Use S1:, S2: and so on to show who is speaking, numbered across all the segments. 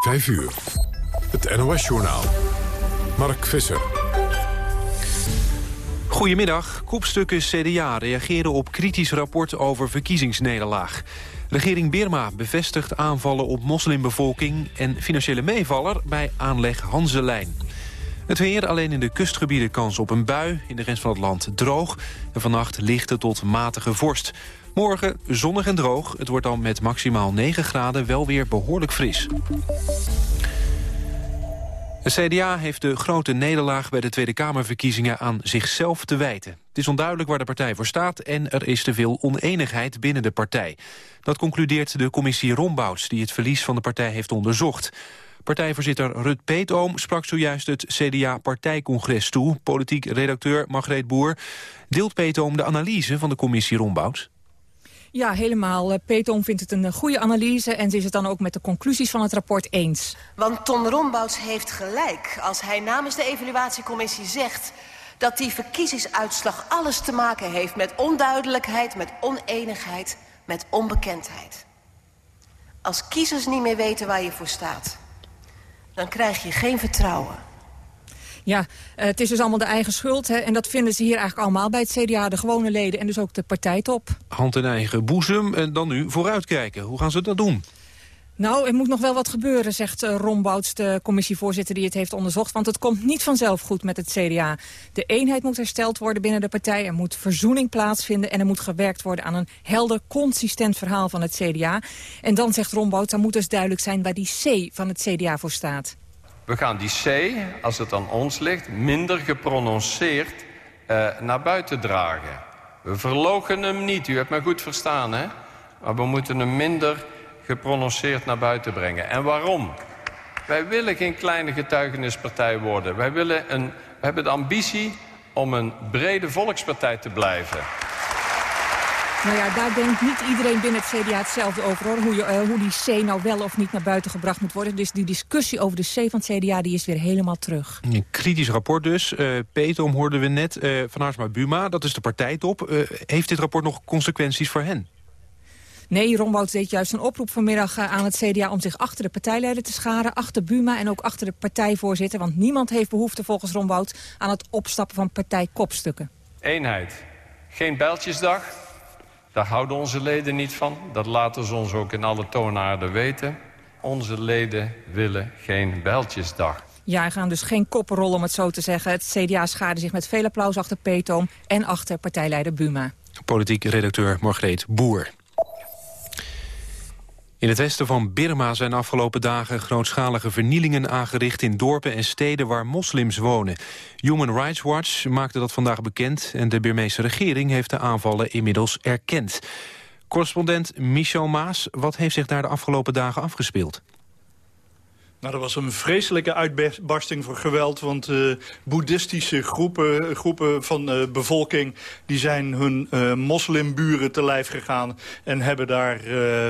S1: 5 uur. Het NOS-journaal. Mark Visser.
S2: Goedemiddag. Kopstukken CDA reageren op kritisch rapport over verkiezingsnederlaag. Regering Birma bevestigt aanvallen op moslimbevolking... en financiële meevaller bij aanleg Hanselijn. Het weer alleen in de kustgebieden kans op een bui. In de rest van het land droog. En vannacht lichte tot matige vorst. Morgen zonnig en droog. Het wordt dan met maximaal 9 graden wel weer behoorlijk fris. De CDA heeft de grote nederlaag bij de Tweede Kamerverkiezingen aan zichzelf te wijten. Het is onduidelijk waar de partij voor staat en er is te veel oneenigheid binnen de partij. Dat concludeert de commissie Rombouts die het verlies van de partij heeft onderzocht. Partijvoorzitter Rut Peetoom sprak zojuist het CDA-partijcongres toe. Politiek redacteur Margreet Boer. Deelt Peetoom de analyse van de commissie Rombouts?
S3: Ja, helemaal. Eh, Peetoom vindt het een eh, goede analyse... en ze is het dan ook met de conclusies van het rapport eens.
S4: Want Ton Rombouts heeft gelijk als hij namens de evaluatiecommissie zegt... dat die verkiezingsuitslag alles te maken heeft met onduidelijkheid... met oneenigheid, met onbekendheid. Als kiezers niet meer weten waar je voor staat dan krijg je geen vertrouwen.
S3: Ja, eh, het is dus allemaal de eigen schuld. Hè? En dat vinden ze hier eigenlijk allemaal bij het CDA, de gewone leden en dus ook de partijtop.
S2: Hand in eigen boezem en dan nu vooruitkijken. Hoe gaan ze dat doen?
S3: Nou, er moet nog wel wat gebeuren, zegt uh, Ron Bouts, de commissievoorzitter die het heeft onderzocht. Want het komt niet vanzelf goed met het CDA. De eenheid moet hersteld worden binnen de partij. Er moet verzoening plaatsvinden en er moet gewerkt worden aan een helder, consistent verhaal van het CDA. En dan zegt Ron Bouts, dan moet dus duidelijk zijn waar die C van het CDA voor staat.
S5: We gaan die C, als het aan ons ligt, minder geprononceerd uh, naar buiten dragen. We verlogen hem niet, u hebt me goed verstaan, hè? Maar we moeten hem minder geprononceerd naar buiten brengen. En waarom? Wij willen geen kleine getuigenispartij worden. Wij willen een, we hebben de ambitie om een brede volkspartij te blijven.
S3: Nou ja, daar denkt niet iedereen binnen het CDA hetzelfde over. Hoor. Hoe, je, uh, hoe die C nou wel of niet naar buiten gebracht moet worden. Dus die discussie over de C van het CDA die is weer helemaal terug.
S2: Een kritisch rapport dus. Uh, Peter, hoorden we net. Uh, van Aarsma Buma, dat is de partijtop. heeft dit rapport nog consequenties voor hen?
S3: Nee, Ron deed juist een oproep vanmiddag eh, aan het CDA... om zich achter de partijleider te scharen, achter Buma en ook achter de partijvoorzitter. Want niemand heeft behoefte volgens Ron aan het opstappen van partijkopstukken.
S5: Eenheid. Geen bijltjesdag. Daar houden onze leden niet van. Dat laten ze ons ook in alle toonaarden weten. Onze leden willen geen bijltjesdag.
S3: Ja, er gaan dus geen koppen rollen om het zo te zeggen. Het CDA schaarde zich met veel applaus achter Peetoom en achter partijleider Buma.
S2: Politiek redacteur Margreet Boer. In het westen van Birma zijn afgelopen dagen grootschalige vernielingen aangericht in dorpen en steden waar moslims wonen. Human Rights Watch maakte dat vandaag bekend en de Birmeese regering heeft de aanvallen inmiddels erkend. Correspondent Michel Maas, wat heeft zich daar de afgelopen dagen afgespeeld?
S6: Nou, er was een vreselijke uitbarsting voor geweld. Want uh, boeddhistische groepen, groepen van uh, bevolking... die zijn hun uh, moslimburen te lijf gegaan... en hebben daar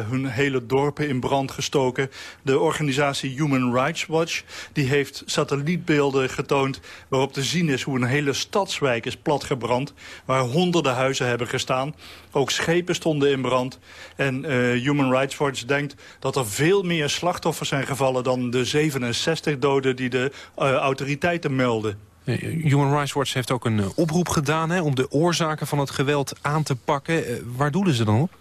S6: hun hele dorpen in brand gestoken. De organisatie Human Rights Watch die heeft satellietbeelden getoond... waarop te zien is hoe een hele stadswijk is platgebrand... waar honderden huizen hebben gestaan. Ook schepen stonden in brand. En Human Rights Watch denkt dat er veel meer slachtoffers zijn gevallen... dan de de 67 doden die de uh, autoriteiten melden.
S2: Human Rights Watch heeft ook een uh, oproep gedaan hè, om de oorzaken van het geweld aan te pakken. Uh, waar doelen ze dan op?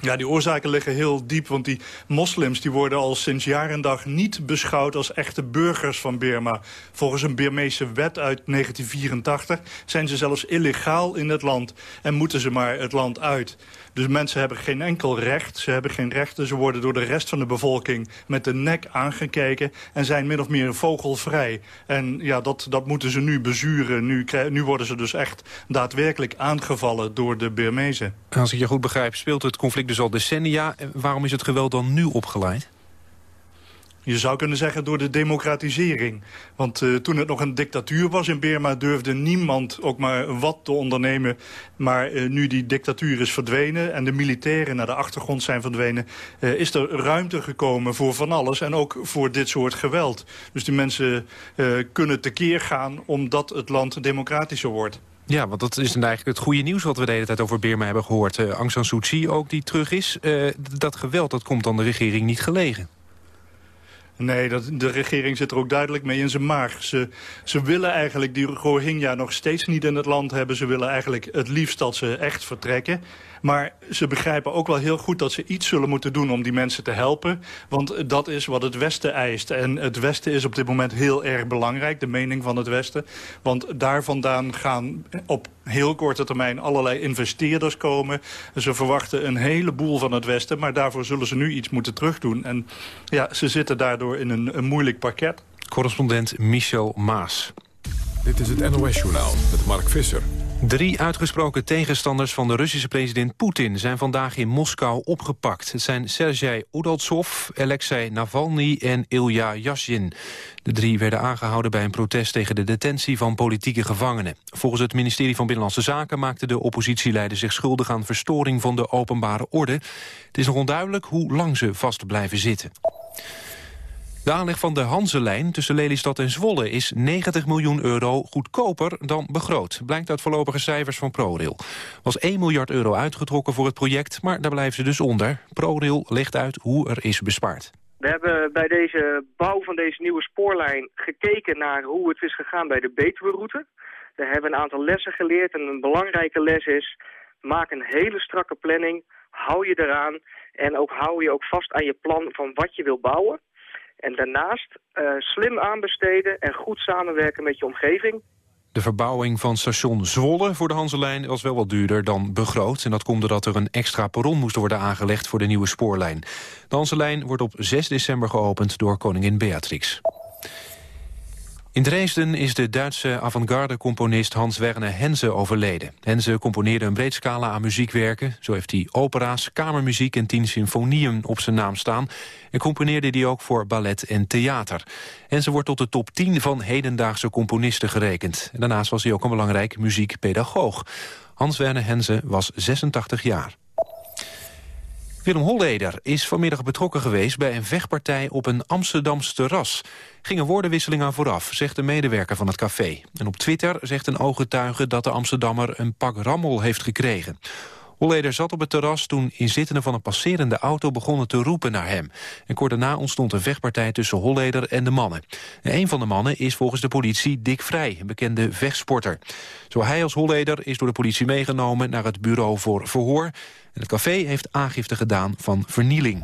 S6: Ja, die oorzaken liggen heel diep, want die moslims die worden al sinds jaar en dag niet beschouwd als echte burgers van Burma. Volgens een Birmeese wet uit 1984 zijn ze zelfs illegaal in het land en moeten ze maar het land uit. Dus mensen hebben geen enkel recht, ze hebben geen rechten. Ze worden door de rest van de bevolking met de nek aangekeken... en zijn min of meer vogelvrij. En ja, dat, dat moeten ze nu bezuren. Nu, nu worden ze dus echt daadwerkelijk aangevallen door de Birmezen.
S2: Als ik je goed begrijp, speelt het conflict dus al decennia. Waarom is het geweld dan nu opgeleid?
S6: Je zou kunnen zeggen door de democratisering. Want uh, toen het nog een dictatuur was in Burma... durfde niemand ook maar wat te ondernemen. Maar uh, nu die dictatuur is verdwenen... en de militairen naar de achtergrond zijn verdwenen... Uh, is er ruimte gekomen voor van alles. En ook voor dit soort geweld. Dus die mensen kunnen tekeer gaan... omdat het land democratischer wordt.
S2: Ja, want dat is eigenlijk het goede nieuws wat we de hele tijd over Burma hebben gehoord. Aung San Suu Kyi ook, die terug is. Dat geweld, dat komt dan de regering niet gelegen.
S6: Nee, dat, de regering zit er ook duidelijk mee in zijn maag. Ze, ze willen eigenlijk die Rohingya nog steeds niet in het land hebben. Ze willen eigenlijk het liefst dat ze echt vertrekken. Maar ze begrijpen ook wel heel goed dat ze iets zullen moeten doen om die mensen te helpen. Want dat is wat het Westen eist. En het Westen is op dit moment heel erg belangrijk, de mening van het Westen. Want daar vandaan gaan op heel korte termijn allerlei investeerders komen. Ze verwachten een heleboel van het Westen, maar daarvoor zullen ze nu iets moeten terugdoen. En ja, ze zitten daardoor in een, een moeilijk pakket.
S2: Correspondent Michel Maas.
S1: Dit is het NOS-journaal met Mark Visser.
S2: Drie uitgesproken tegenstanders van de Russische president Poetin... zijn vandaag in Moskou opgepakt. Het zijn Sergei Udaltsov, Alexei Navalny en Ilya Yashin. De drie werden aangehouden bij een protest tegen de detentie van politieke gevangenen. Volgens het ministerie van Binnenlandse Zaken maakten de oppositieleider zich schuldig aan verstoring van de openbare orde. Het is nog onduidelijk hoe lang ze vast blijven zitten. De aanleg van de Hanselijn tussen Lelystad en Zwolle is 90 miljoen euro goedkoper dan begroot. Blijkt uit voorlopige cijfers van ProRail. Was 1 miljard euro uitgetrokken voor het project, maar daar blijven ze dus onder. ProRail legt uit hoe er is bespaard.
S7: We hebben bij deze bouw van deze nieuwe spoorlijn gekeken naar hoe het is gegaan bij de Betuwe-route. We hebben een aantal lessen geleerd en een belangrijke les is... maak een hele strakke planning, hou je eraan... en ook hou je ook vast aan je plan van wat je wil bouwen. En daarnaast uh, slim aanbesteden en goed samenwerken met je omgeving.
S2: De verbouwing van station Zwolle voor de Hanselijn was wel wat duurder dan begroot. En dat komt doordat er een extra perron moest worden aangelegd voor de nieuwe spoorlijn. De Hanselijn wordt op 6 december geopend door koningin Beatrix. In Dresden is de Duitse avant-garde-componist Hans Werner Henze overleden. Henze componeerde een breed scala aan muziekwerken. Zo heeft hij opera's, kamermuziek en tien symfonieën op zijn naam staan. En componeerde die ook voor ballet en theater. Henze wordt tot de top 10 van hedendaagse componisten gerekend. daarnaast was hij ook een belangrijk muziekpedagoog. Hans Werner Henze was 86 jaar. Willem Holleder is vanmiddag betrokken geweest bij een vechtpartij op een Amsterdams terras. Ging een woordenwisseling aan vooraf, zegt de medewerker van het café. En op Twitter zegt een ooggetuige dat de Amsterdammer een pak rammel heeft gekregen. Holleder zat op het terras toen inzittenden van een passerende auto begonnen te roepen naar hem. En kort daarna ontstond een vechtpartij tussen Holleder en de mannen. En een van de mannen is volgens de politie Dick Vrij, een bekende vechtsporter. Zo hij als Holleder is door de politie meegenomen naar het bureau voor verhoor. En het café heeft aangifte gedaan van vernieling.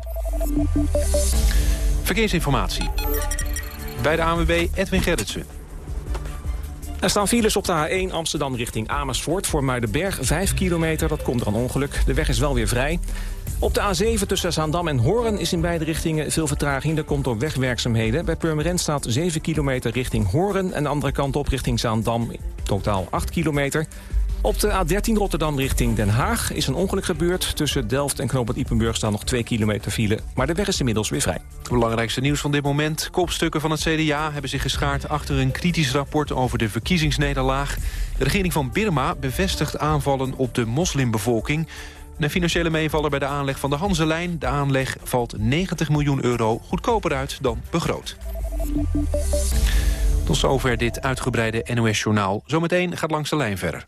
S2: Verkeersinformatie. Bij de ANWB Edwin Gerritsen.
S8: Er staan files op de A1 Amsterdam richting Amersfoort. Voor Muidenberg 5 kilometer, dat komt er een ongeluk. De weg is wel weer vrij. Op de A7 tussen Zaandam en Hoorn is in beide richtingen veel vertraging. Dat komt door wegwerkzaamheden. Bij Purmerend staat 7 kilometer richting Hoorn... en de andere kant op richting Zaandam, totaal 8 kilometer. Op de A13 Rotterdam richting Den Haag is een ongeluk gebeurd. Tussen Delft en Knoopend Ipenburg staan nog 2 kilometer file. Maar de weg is inmiddels weer vrij.
S2: Het belangrijkste nieuws van dit moment. Kopstukken van het CDA hebben zich geschaard achter een kritisch rapport over de verkiezingsnederlaag. De regering van Birma bevestigt aanvallen op de moslimbevolking. Een financiële meevaller bij de aanleg van de Hanselijn. De aanleg valt 90 miljoen euro goedkoper uit dan begroot. Tot zover dit uitgebreide NOS-journaal. Zometeen gaat langs de lijn verder.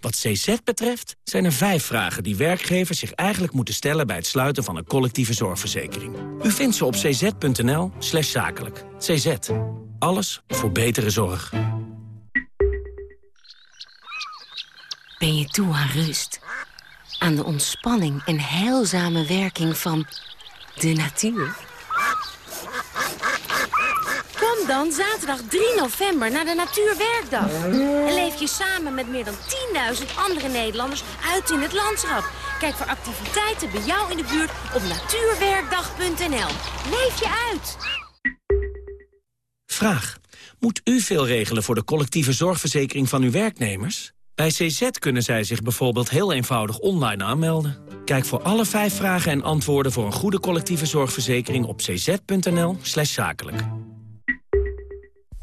S9: Wat CZ betreft zijn er vijf vragen die werkgevers zich eigenlijk moeten stellen... bij het sluiten van een collectieve zorgverzekering. U vindt ze op cz.nl slash zakelijk. CZ. Alles voor betere zorg.
S10: Ben je toe aan rust? Aan de ontspanning en heilzame werking van de natuur? Dan zaterdag 3 november naar de Natuurwerkdag. En leef je samen met meer dan 10.000 andere Nederlanders uit in het landschap. Kijk voor activiteiten bij jou in de buurt op natuurwerkdag.nl. Leef je uit!
S9: Vraag. Moet u veel regelen voor de collectieve zorgverzekering van uw werknemers? Bij CZ kunnen zij zich bijvoorbeeld heel eenvoudig online aanmelden. Kijk voor alle vijf vragen en antwoorden voor een goede collectieve zorgverzekering op cz.nl zakelijk.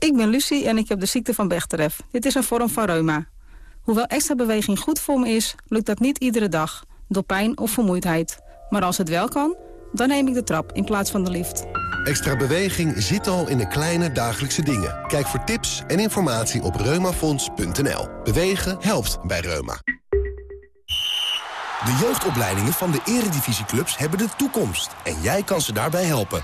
S11: Ik ben Lucie en ik heb de ziekte van Bechterew. Dit is een vorm van reuma. Hoewel extra beweging goed voor me is, lukt dat niet iedere dag. Door pijn of vermoeidheid. Maar als het wel kan, dan neem ik de trap in plaats van de lift.
S12: Extra beweging zit al in de kleine dagelijkse dingen. Kijk voor tips en informatie op reumafonds.nl. Bewegen helpt bij Reuma. De jeugdopleidingen van de eredivisieclubs hebben de toekomst. En jij kan ze daarbij helpen.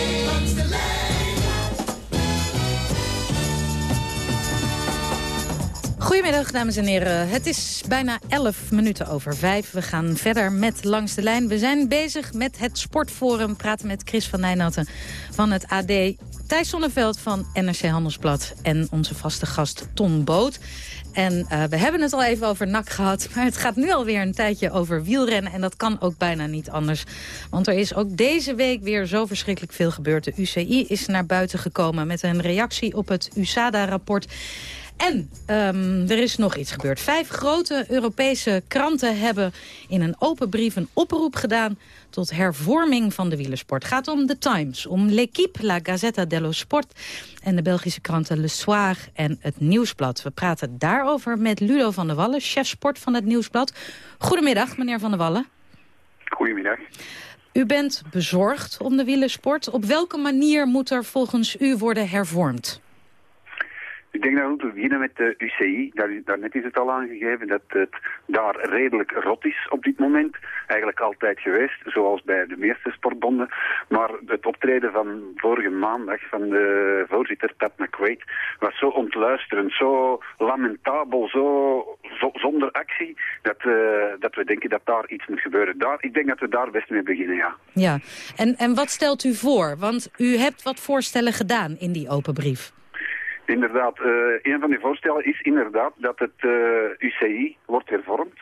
S13: Goedemiddag, dames en heren. Het is bijna 11 minuten over 5. We gaan verder met Langs de Lijn. We zijn bezig met het Sportforum. Praten met Chris van Nijnatten van het AD. Thijs Sonneveld van NRC Handelsblad. En onze vaste gast Ton Boot. En uh, we hebben het al even over NAC gehad. Maar het gaat nu alweer een tijdje over wielrennen. En dat kan ook bijna niet anders. Want er is ook deze week weer zo verschrikkelijk veel gebeurd. De UCI is naar buiten gekomen met een reactie op het USADA-rapport. En um, er is nog iets gebeurd. Vijf grote Europese kranten hebben in een open brief een oproep gedaan tot hervorming van de wielersport. Het gaat om The Times, om L'Equipe, La Gazzetta dello Sport... en de Belgische kranten Le Soir en het Nieuwsblad. We praten daarover met Ludo van der Wallen, chef sport van het Nieuwsblad. Goedemiddag, meneer van der Wallen.
S14: Goedemiddag.
S13: U bent bezorgd om de wielersport. Op welke manier moet er volgens u worden hervormd?
S14: Ik denk dat we moeten beginnen met de UCI. Daar, daarnet is het al aangegeven dat het daar redelijk rot is op dit moment. Eigenlijk altijd geweest, zoals bij de meeste sportbonden. Maar het optreden van vorige maandag van de voorzitter Pat McQuaid was zo ontluisterend, zo lamentabel, zo, zonder actie, dat, uh, dat we denken dat daar iets moet gebeuren. Daar, ik denk dat we daar best mee beginnen, ja.
S13: Ja, en, en wat stelt u voor? Want u hebt wat voorstellen gedaan in die open brief.
S14: Inderdaad, uh, een van die voorstellen is inderdaad dat het uh, UCI wordt hervormd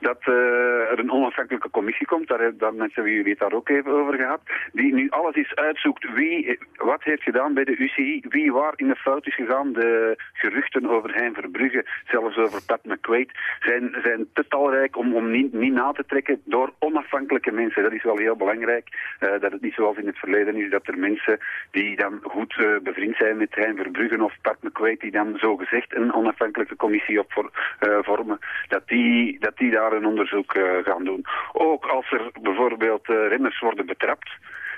S14: dat uh, er een onafhankelijke commissie komt, daar, daar mensen wie jullie het daar ook even over gehad, die nu alles eens uitzoekt wie wat heeft gedaan bij de UCI, wie waar in de fout is gegaan. De geruchten over Hein Verbrugge, zelfs over Pat McQuaid, zijn, zijn te talrijk om, om niet, niet na te trekken door onafhankelijke mensen. Dat is wel heel belangrijk, uh, dat het niet zoals in het verleden is dat er mensen die dan goed uh, bevriend zijn met Hein Verbrugge of Pat McQuaid, die dan zogezegd een onafhankelijke commissie op voor, vormen, dat die, dat die daar een onderzoek uh, gaan doen. Ook als er bijvoorbeeld uh, renners worden betrapt,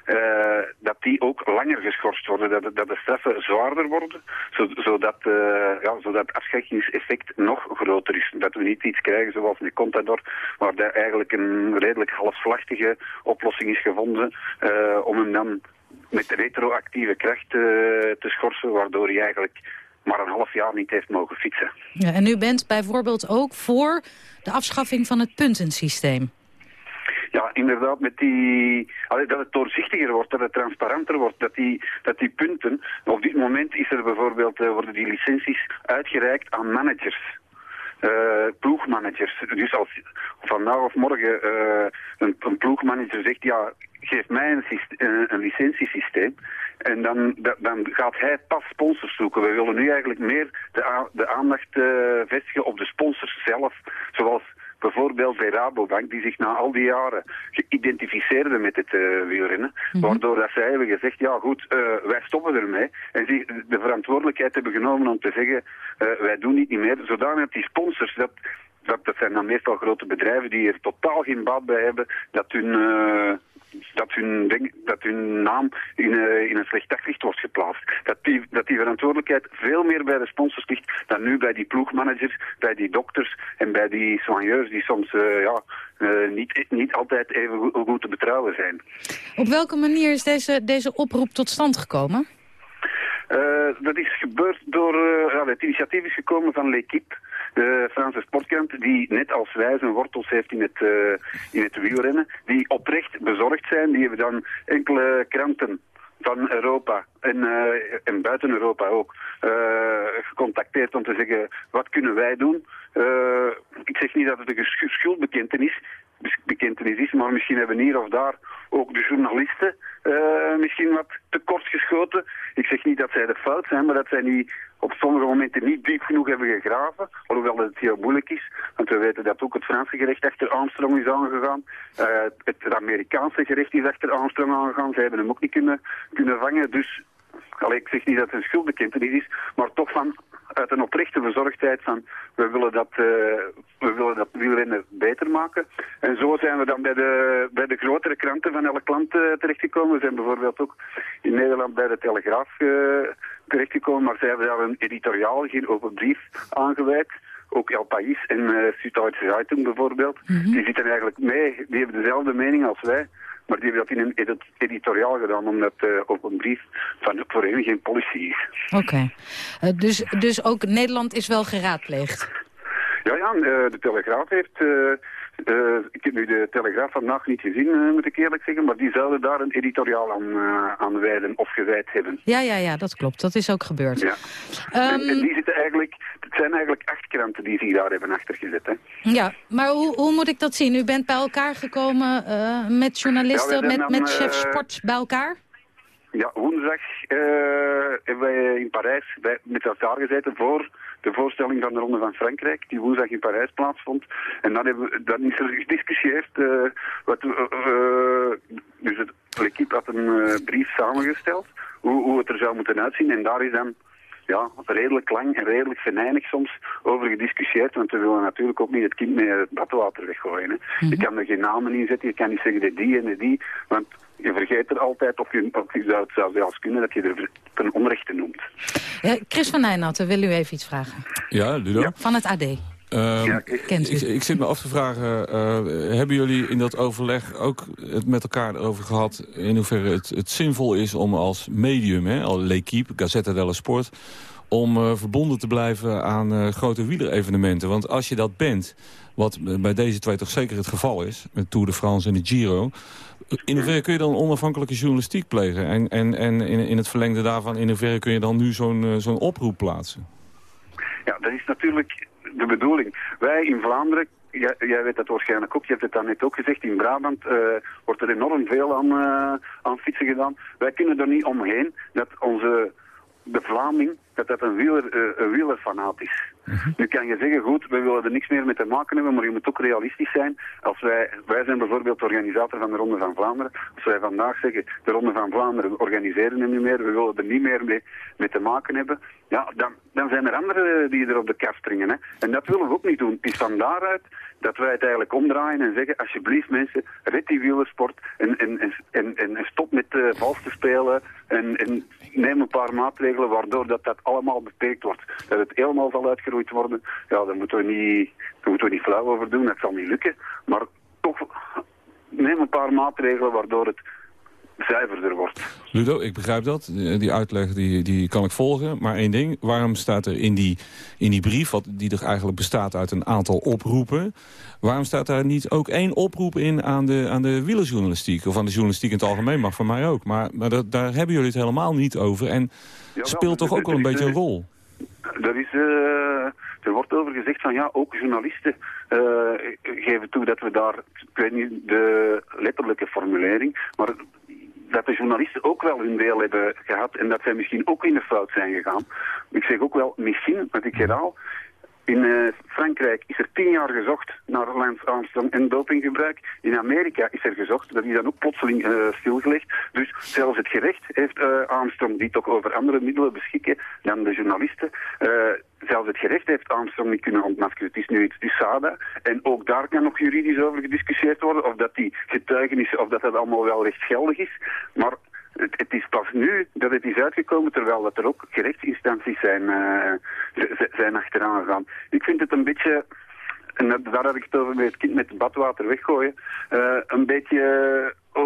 S14: uh, dat die ook langer geschorst worden, dat, dat de straffen zwaarder worden, zodat, ja, zodat het afschrikkingseffect nog groter is. Dat we niet iets krijgen zoals met Contador, waar daar eigenlijk een redelijk halfslachtige oplossing is gevonden om hem dan met retroactieve kracht te schorsen, waardoor hij eigenlijk maar een half jaar niet heeft mogen fietsen.
S13: Ja, en u bent bijvoorbeeld ook voor de afschaffing van het puntensysteem.
S14: Ja, inderdaad, met die, dat het doorzichtiger wordt, dat het transparanter wordt, dat die, dat die punten, op dit moment is er bijvoorbeeld, uh, worden die licenties uitgereikt aan managers. Uh, ploegmanagers. Dus als vandaag of morgen uh, een, een ploegmanager zegt, ja, geef mij een, een licentiesysteem, en dan, dan gaat hij pas sponsors zoeken. We willen nu eigenlijk meer de, de aandacht uh, vestigen op de sponsors zelf. Zoals bijvoorbeeld bij Rabobank, die zich na al die jaren geïdentificeerde met het uh, wielrennen. Mm -hmm. Waardoor dat zij hebben gezegd, ja goed, uh, wij stoppen ermee. En die de verantwoordelijkheid hebben genomen om te zeggen, uh, wij doen dit niet meer. Zodanig dat die sponsors, dat, dat, dat zijn dan meestal grote bedrijven die er totaal geen baat bij hebben, dat hun dat hun, denk, dat hun naam in, uh, in een slecht daglicht wordt geplaatst. Dat die, dat die verantwoordelijkheid veel meer bij de sponsors ligt dan nu bij die ploegmanagers, bij die dokters en bij die soigneurs die soms uh, ja, uh, niet, niet altijd even goed, goed te betrouwen zijn.
S13: Op welke manier is deze, deze oproep tot stand gekomen?
S14: Dat is gebeurd door, het initiatief is gekomen van L'Equipe, de Franse sportkrant, die net als wij zijn wortels heeft in het, uh, in het wielrennen, die oprecht bezorgd zijn. Die hebben dan enkele kranten van Europa en, uh, en buiten Europa ook uh, gecontacteerd om te zeggen wat kunnen wij doen. Ik zeg niet dat het een schuldbekentenis bekentenis is, maar misschien hebben hier of daar ook de journalisten uh, misschien wat tekort geschoten. Ik zeg niet dat zij de fout zijn, maar dat zij niet op sommige momenten niet diep genoeg hebben gegraven. Alhoewel het heel moeilijk is, want we weten dat ook het Franse gerecht achter Armstrong is aangegaan. Uh, het, Amerikaanse gerecht is achter Armstrong aangegaan. Zij hebben hem ook niet kunnen, kunnen vangen. Dus Allee, ik zeg niet dat het een schuldbekentenis is, maar toch van uit een oprechte bezorgdheid van we willen dat, uh, we willen dat wielrennen beter maken. En zo zijn we dan bij de, bij de grotere kranten van elk land uh, terechtgekomen. We zijn bijvoorbeeld ook in Nederland bij de Telegraaf uh, terechtgekomen, maar zij hebben daar een editoriaal, geen open brief aangeweid ook El País en uh, Süddeutsche Zeitung bijvoorbeeld, mm die zitten eigenlijk mee, die hebben dezelfde mening als wij. Maar die hebben dat in een editoriaal gedaan, omdat uh, op een brief van voor hen geen policy is.
S13: Oké. Uh, dus, dus ook Nederland is wel geraadpleegd?
S14: Ja, ja, uh, de Telegraaf heeft uh, ik heb nu de Telegraaf vandaag niet gezien, uh, moet ik eerlijk zeggen. Maar die zouden daar een editoriaal aan, uh, aan wijden of gewijd hebben.
S13: Ja, ja, ja, dat klopt. Dat is ook gebeurd.
S14: Ja. Um... En, en, die zitten eigenlijk, het zijn eigenlijk acht kranten die zich daar hebben achtergezet. Hè.
S13: Ja, maar hoe, hoe moet ik dat zien? U bent bij elkaar gekomen met journalisten, ja, met, dan, met chef sport bij elkaar?
S14: Ja, woensdag hebben wij in Parijs bij, met elkaar gezeten voor de voorstelling van de Ronde van Frankrijk, die woensdag in Parijs plaatsvond. En dan, hebben, we, dan is er gediscussieerd, uh, wat, uh, dus het equipe had een brief samengesteld, hoe, hoe het er zou moeten uitzien. En daar is dan ja, redelijk lang en redelijk venijnig soms over gediscussieerd. Want we willen natuurlijk ook niet het kind met het badwater weggooien. Hè. Je mhm. kan er geen namen in zetten, je kan niet zeggen de die en de die. Want je vergeet er altijd, of je, of je zou het zelfs kunnen, dat je er ten.
S13: Ja, Chris van Nijnatten, wil u even iets vragen?
S1: Ja, Ludo.
S13: Van het AD.
S1: Uh, ja, ik, Kent u? Ik, ik, zit me af te vragen, uh, hebben jullie in dat overleg ook het met elkaar over gehad... in hoeverre het, het zinvol is om als medium, hè, al L'Equipe, Gazzetta dello Sport... om uh, verbonden te blijven aan grote wielerevenementen? Want als je dat bent, wat bij deze twee toch zeker het geval is... met Tour de France en de Giro... In hoeverre kun je dan onafhankelijke journalistiek plegen? En, en, en in, in het verlengde daarvan, in hoeverre kun je dan nu zo'n zo'n oproep plaatsen?
S14: Ja, dat is natuurlijk de bedoeling. Wij in Vlaanderen Jij, weet dat waarschijnlijk ook, je hebt het dan net ook gezegd, in Brabant uh, wordt er enorm veel aan, uh, aan fietsen gedaan. Wij kunnen er niet omheen dat onze de Vlaming, dat dat een, wieler, uh, een wielerfanaat is. Mhm. Nu kan je zeggen, goed, we willen er niks meer mee te maken hebben, maar je moet ook realistisch zijn. Als wij, wij zijn bijvoorbeeld de organisator van de Ronde van Vlaanderen. Als wij vandaag zeggen, de Ronde van Vlaanderen, we organiseren hem niet meer, we willen er niet meer mee, mee te maken hebben. Ja, dan, dan zijn er anderen die er op de kast springen. Hè. En dat willen we ook niet doen. Is van daaruit dat wij het eigenlijk omdraaien en zeggen, alsjeblieft mensen, red die wielersport en, en, en, en, en stop met uh, vals te spelen en, en neem een paar maatregelen waardoor dat, dat allemaal beperkt wordt. Dat het helemaal zal uitgeroeid worden, ja, daar moeten we niet, daar moeten we niet flauw over doen, dat zal niet lukken. Maar toch neem een paar maatregelen waardoor het zuiverder wordt.
S1: Ludo, ik begrijp dat. Die uitleg die, die kan ik volgen. Maar één ding, waarom staat er in die, in die brief... Wat, die er eigenlijk bestaat uit een aantal oproepen... waarom staat daar niet ook één oproep in aan de, aan de wielerjournalistiek... of aan de journalistiek in het algemeen, mag van mij ook. Maar, maar dat, daar hebben jullie het helemaal niet over. En speelt toch ook wel een beetje een rol?
S14: Er, is, uh, er wordt over gezegd van ja, ook journalisten uh, geven toe dat we daar, ik weet niet de letterlijke formulering, maar dat de journalisten ook wel hun deel hebben gehad en dat zij misschien ook in de fout zijn gegaan. Ik zeg ook wel misschien, want ik herhaal, in uh, Frankrijk is er tien jaar gezocht naar Lance Armstrong en dopinggebruik. In Amerika is er gezocht, dat is dan ook plotseling uh, stilgelegd. Dus zelfs het gerecht heeft uh, Armstrong, die toch over andere middelen beschikken dan de journalisten, zelfs het gerecht heeft Armstrong niet kunnen ontmaskeren. Het is nu iets USADA. En ook daar kan nog juridisch over gediscussieerd worden. Of dat die getuigenissen, of dat dat allemaal wel rechtsgeldig is. Maar het, is pas nu dat het is uitgekomen, terwijl dat er ook gerechtsinstanties zijn, uh, zijn achteraan gegaan. Ik vind het een beetje, en daar heb ik het over met het kind met het badwater weggooien, uh, een beetje uh,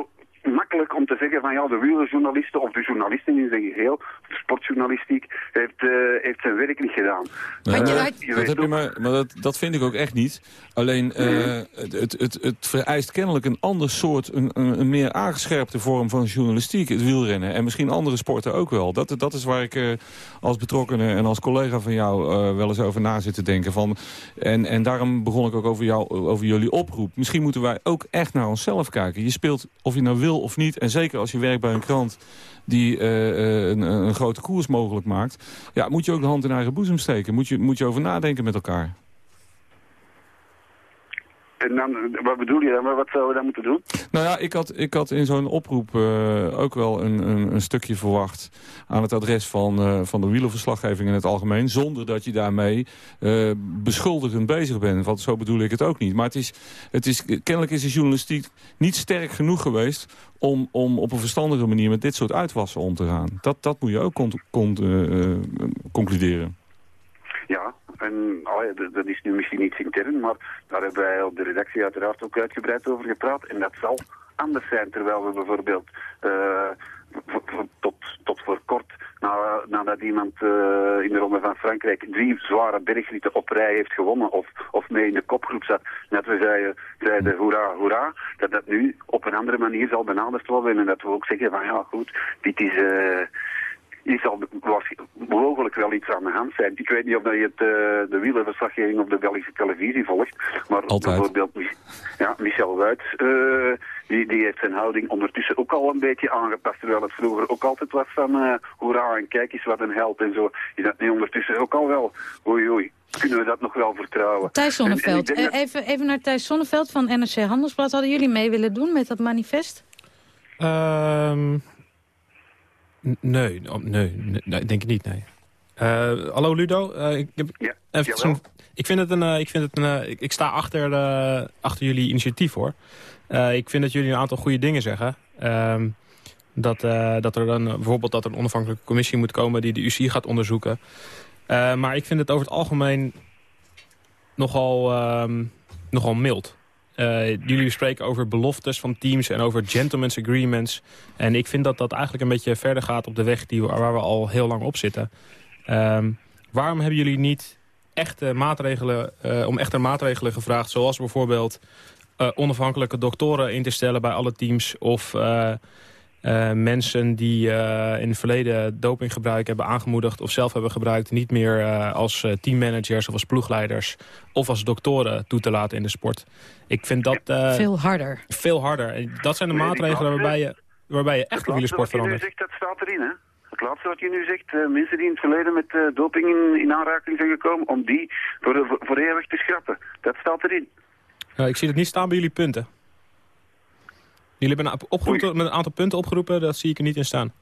S14: makkelijk om te zeggen van ja, de wielerjournalisten of de journalisten in zijn geheel, de sportjournalistiek, heeft, uh, heeft zijn werk niet gedaan.
S1: Dat, dat, heb je maar, maar dat, dat vind ik ook echt niet. Alleen, uh, het, het, het vereist kennelijk een ander soort, een, een, een, meer aangescherpte vorm van journalistiek, het wielrennen. En misschien andere sporten ook wel. Dat, dat is waar ik uh, als betrokkenen en als collega van jou wel eens over na zit te denken. Van, en, en daarom begon ik ook over, jou, over jullie oproep. Misschien moeten wij ook echt naar onszelf kijken. Je speelt of je nou wil of niet. En zeker als je werkt bij een krant die uh, een, een, grote koers mogelijk maakt... Ja, moet je ook de hand in eigen boezem steken. Moet je, moet je over nadenken met elkaar.
S14: En dan, wat bedoel je dan? Wat zouden we dan moeten doen?
S1: Nou ja, ik had, ik had in zo'n oproep uh, ook wel een, een, een, stukje verwacht... aan het adres van, uh, van de wielerverslaggeving in het algemeen... zonder dat je daarmee uh, beschuldigend bezig bent. Want zo bedoel ik het ook niet. Maar het is, het is, kennelijk is de journalistiek niet sterk genoeg geweest... om, om op een verstandige manier met dit soort uitwassen om te gaan. Dat, dat moet je ook con, con, concluderen.
S14: Ja, en oh dat is nu misschien iets intern, maar daar hebben wij op de redactie uiteraard ook uitgebreid over gepraat. En dat zal anders zijn, terwijl we bijvoorbeeld uh, tot, tot voor kort, na, nadat iemand uh, in de Ronde van Frankrijk drie zware bergritten op rij heeft gewonnen of, of mee in de kopgroep zat, dat we zeiden, zeiden hoera, hoera, dat dat nu op een andere manier zal benaderd worden en dat we ook zeggen van ja goed, dit is... hier zal mogelijk wel iets aan de hand zijn. Ik weet niet of je het, uh, de wielerverslaggeving op de Belgische televisie volgt. Maar
S1: Altijd.
S14: bijvoorbeeld ja, Michel Wuit, uh, die, die heeft zijn houding ondertussen ook al een beetje aangepast. Terwijl het vroeger ook altijd was van uh, hoera en kijk eens wat een held en zo. Is dat nu ondertussen ook al wel oei oei. Kunnen we dat nog wel vertrouwen?
S13: Thijs Zonneveld, dat... even, even naar Thijs Zonneveld van NRC Handelsblad. Hadden jullie mee willen doen met dat manifest?
S8: Um, Nee, nee, nee, denk ik niet, nee. Uh, hallo Ludo, uh, ik, heb
S14: ja,
S8: even ik vind het een, uh, ik vind het een, ik, ik, sta achter, achter jullie initiatief hoor. ik vind dat jullie een aantal goede dingen zeggen. Ehm, dat, dat er dan bijvoorbeeld dat er een onafhankelijke commissie moet komen die de UCI gaat onderzoeken. maar ik vind het over het algemeen nogal, um, nogal mild. Uh, jullie spreken over beloftes van teams en over gentlemen's agreements. En ik vind dat dat eigenlijk een beetje verder gaat op de weg die, waar we al heel lang op zitten. Um, waarom hebben jullie niet echte maatregelen, uh, om echte maatregelen gevraagd... zoals bijvoorbeeld uh, onafhankelijke doktoren in te stellen bij alle teams... of mensen die uh, in het verleden dopinggebruik hebben aangemoedigd... of zelf hebben gebruikt, niet meer uh, als teammanagers of als ploegleiders... of als doktoren toe te laten in de sport. Ik vind dat...
S13: veel harder.
S8: Veel harder. Dat zijn de maatregelen waarbij je, waarbij je echt de wielersport verandert.
S14: Zegt, dat staat erin, hè? Het laatste wat je nu zegt, mensen die in het verleden met doping in, in, aanraking zijn gekomen... om die voor, voor, voor eeuwig te schrappen. Dat staat erin.
S8: ik zie het niet staan bij jullie punten. Jullie hebben opgeroepen, met een aantal punten opgeroepen, dat zie ik er niet in staan.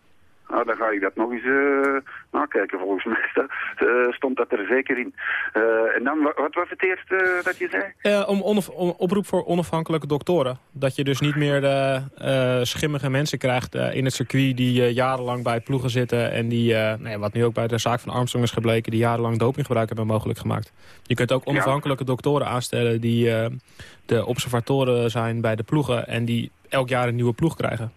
S14: Nou, dan ga ik dat nog eens uh, nakijken. Volgens mij uh, stond dat er zeker in. Uh, en dan, wat was het eerste dat je zei?
S8: om, om, oproep voor onafhankelijke doktoren. Dat je dus niet meer de schimmige mensen krijgt in het circuit... die jarenlang bij ploegen zitten... en die, nou wat nu ook bij de zaak van Armstrong is gebleken... die jarenlang dopinggebruik hebben mogelijk gemaakt. Je kunt ook onafhankelijke doktoren aanstellen... die de observatoren zijn bij de ploegen... en die elk jaar een nieuwe ploeg krijgen.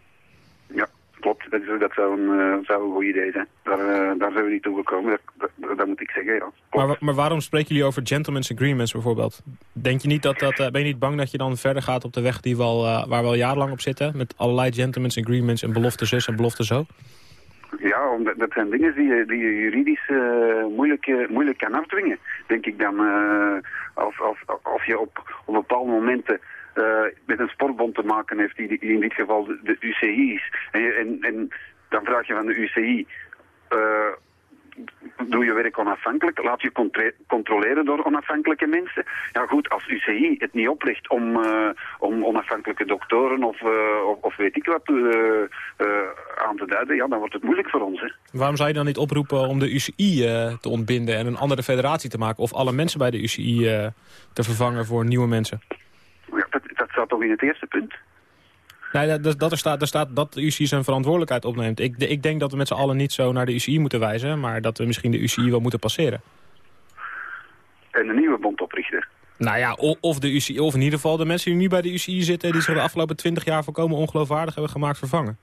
S14: Ja, klopt. Dat, dat zou, een, uh, zou een goed idee zijn. Daar, uh, daar zijn we niet toegekomen, dat, dat, dat, moet ik zeggen, ja.
S8: Maar, maar waarom spreken jullie over gentlemen's agreements bijvoorbeeld? Denk je niet dat dat, uh, ben je niet bang dat je dan verder gaat op de weg die we al, waar we al jarenlang op zitten? Met allerlei gentlemen's agreements en belofte zus en belofte zo?
S14: Ja, omdat, dat zijn dingen die, die je juridisch moeilijk, moeilijk kan afdwingen. Denk ik dan, als, als, als je op, op bepaalde momenten uh, met een sportbond te maken heeft die, die in dit geval de, de UCI is. En, en, en, dan vraag je van de UCI... Uh, doe je werk onafhankelijk, laat je controleren door onafhankelijke mensen. Ja goed, als UCI het niet oplegt om, uh, om onafhankelijke doktoren of, uh, of, of, weet ik wat uh, aan te duiden, ja, dan wordt het moeilijk voor ons. Hè.
S8: Waarom zou je dan niet oproepen om de UCI te ontbinden en een andere federatie te maken of alle mensen bij de UCI te vervangen voor nieuwe mensen?
S14: Ja, dat, dat staat toch in het eerste punt?
S8: Nee, dat, dat er staat, er staat dat de UCI zijn verantwoordelijkheid opneemt. Ik, ik denk dat we met z'n allen niet zo naar de UCI moeten wijzen... maar dat we misschien de UCI wel moeten passeren.
S14: En een nieuwe bond oprichten?
S8: Nou ja, of, de UCI, of in ieder geval de mensen die nu bij de UCI zitten... die zich de afgelopen twintig jaar volkomen ongeloofwaardig hebben gemaakt vervangen.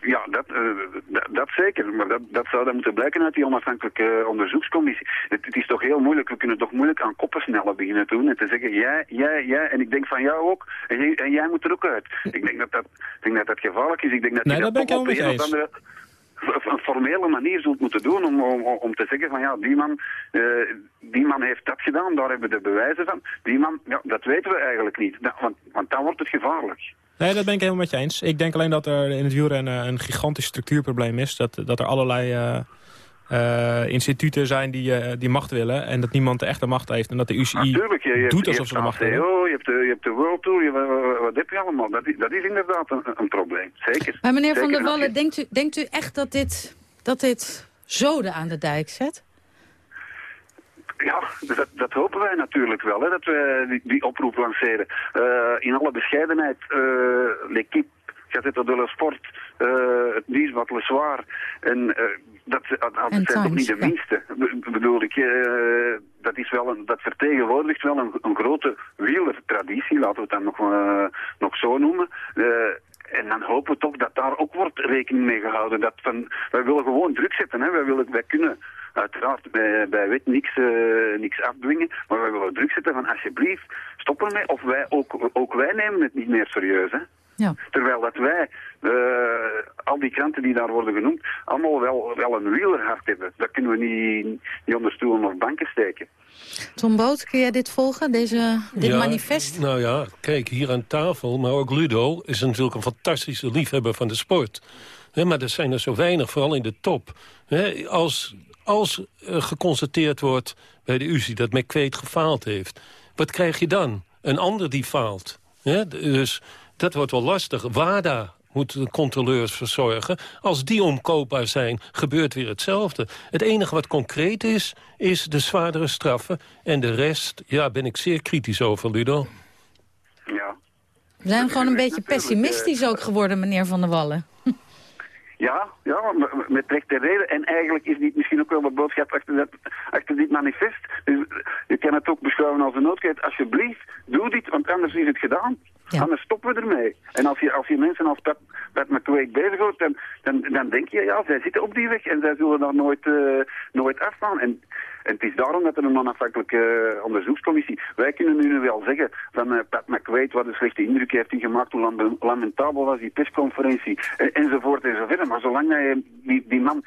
S14: Ja, dat, uh, dat, zeker. Maar dat, dat zou dan moeten blijken uit die onafhankelijke onderzoekscommissie. Het, het, is toch heel moeilijk. We kunnen toch moeilijk aan koppen sneller beginnen doen. En te zeggen, jij, jij, jij. En ik denk van jou ook. En jij, en jij moet er ook uit. Ik denk dat dat, denk dat, dat gevaarlijk is. Ik denk dat
S8: nee,
S14: dat,
S8: dat ben ik
S14: op een of andere een formele manier zult moeten doen om, om, om te zeggen van ja, die man, uh, die man heeft dat gedaan, daar hebben we de bewijzen van. Die man, ja, dat weten we eigenlijk niet, want, want dan wordt het gevaarlijk.
S8: Nee, dat ben ik helemaal met je eens. Ik denk alleen dat er in het wielrennen een gigantisch structuurprobleem is. Dat, dat er allerlei uh, uh, instituten zijn die, uh, die macht willen. En dat niemand de echte macht heeft. En dat de UCI
S14: je,
S8: doet alsof ze de macht hebben.
S14: Je hebt, de, je hebt de World Tour. Je, wat heb je allemaal? Dat is, dat is inderdaad een, een probleem. Zeker.
S13: Maar meneer
S14: Zeker
S13: Van der Wallen, denkt u, denkt u echt dat dit, dat dit zoden aan de dijk zet?
S14: Ja, dat, dat, hopen wij natuurlijk wel, hè, dat we die, die oproep lanceren. Uh, in alle bescheidenheid, uh, l'équipe Gazette de la Sport, uh, het nieuws wat le soir. En uh, dat, dat, dat zijn toch niet de minste. Bedoel ik, uh, dat, is wel een, dat vertegenwoordigt wel een, een grote wielertraditie, laten we het dan nog, nog zo noemen. En dan hopen we toch dat daar ook wordt rekening mee gehouden. Dat van, wij willen gewoon druk zetten. Hè. Wij, willen, wij kunnen uiteraard bij, bij wet niks, uh, niks afdwingen. Maar wij willen druk zetten van alsjeblieft, stop ermee. Of wij, ook, ook wij nemen het niet meer serieus. Hè.
S13: Ja.
S14: Terwijl dat wij, uh, al die kranten die daar worden genoemd, allemaal wel, wel een wielerhart hebben. Dat kunnen we niet, niet onder stoelen of banken steken.
S13: Tom Boot, kun jij dit volgen, deze, dit
S15: ja,
S13: manifest?
S15: Nou ja, kijk, hier aan tafel, maar ook Ludo is natuurlijk een fantastische liefhebber van de sport. He, maar er zijn er zo weinig, vooral in de top. He, als als uh, geconstateerd wordt bij de UCI dat McQuaid gefaald heeft... wat krijg je dan? Een ander die faalt. Dus dat wordt wel lastig. WADA moet de controleurs verzorgen. Als die omkoopbaar zijn, gebeurt weer hetzelfde. Het enige wat concreet is, is de zwaardere straffen. En de rest, ja, ben ik zeer kritisch over, Ludo.
S14: Ja.
S13: We zijn gewoon een beetje pessimistisch ook geworden, meneer Van der Wallen.
S14: Ja, ja, met rechte reden. En eigenlijk is dit misschien ook wel de boodschap achter, dat, achter dit manifest. Dus je kan het ook beschouwen als een noodkreet. Alsjeblieft, doe dit, want anders is het gedaan. Ja. Anders stoppen we ermee. En als je, als je mensen als Pat, Pat McQuaid bezighoudt, dan, dan, dan denk je, ja, zij zitten op die weg en zij zullen daar nooit, uh, nooit afstaan. En, en het is daarom dat er een onafhankelijke uh, onderzoekscommissie... Wij kunnen nu wel zeggen van uh, Pat McQuaid wat een slechte indruk heeft hij gemaakt... hoe lamentabel was die persconferentie, en, enzovoort enzovoort. Maar zolang je die, die man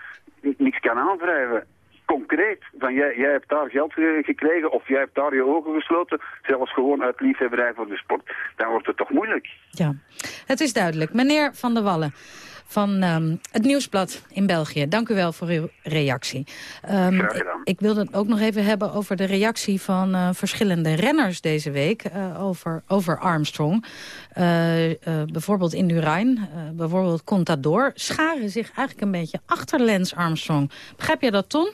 S14: niks kan aanwrijven concreet. Van jij, jij hebt daar geld gekregen of jij hebt daar je ogen gesloten. Zelfs gewoon uit liefhebberij voor de sport. Dan wordt het toch moeilijk.
S13: Ja, het is duidelijk. Meneer Van der Wallen van um, het Nieuwsblad in België. Dank u wel voor uw reactie. Um, ik, ik wilde het ook nog even hebben over de reactie van uh, verschillende renners deze week uh, over, over Armstrong. Uh, bijvoorbeeld in Durijn, bijvoorbeeld Contador, scharen zich eigenlijk een beetje achter Lance Armstrong. Begrijp je dat, Ton?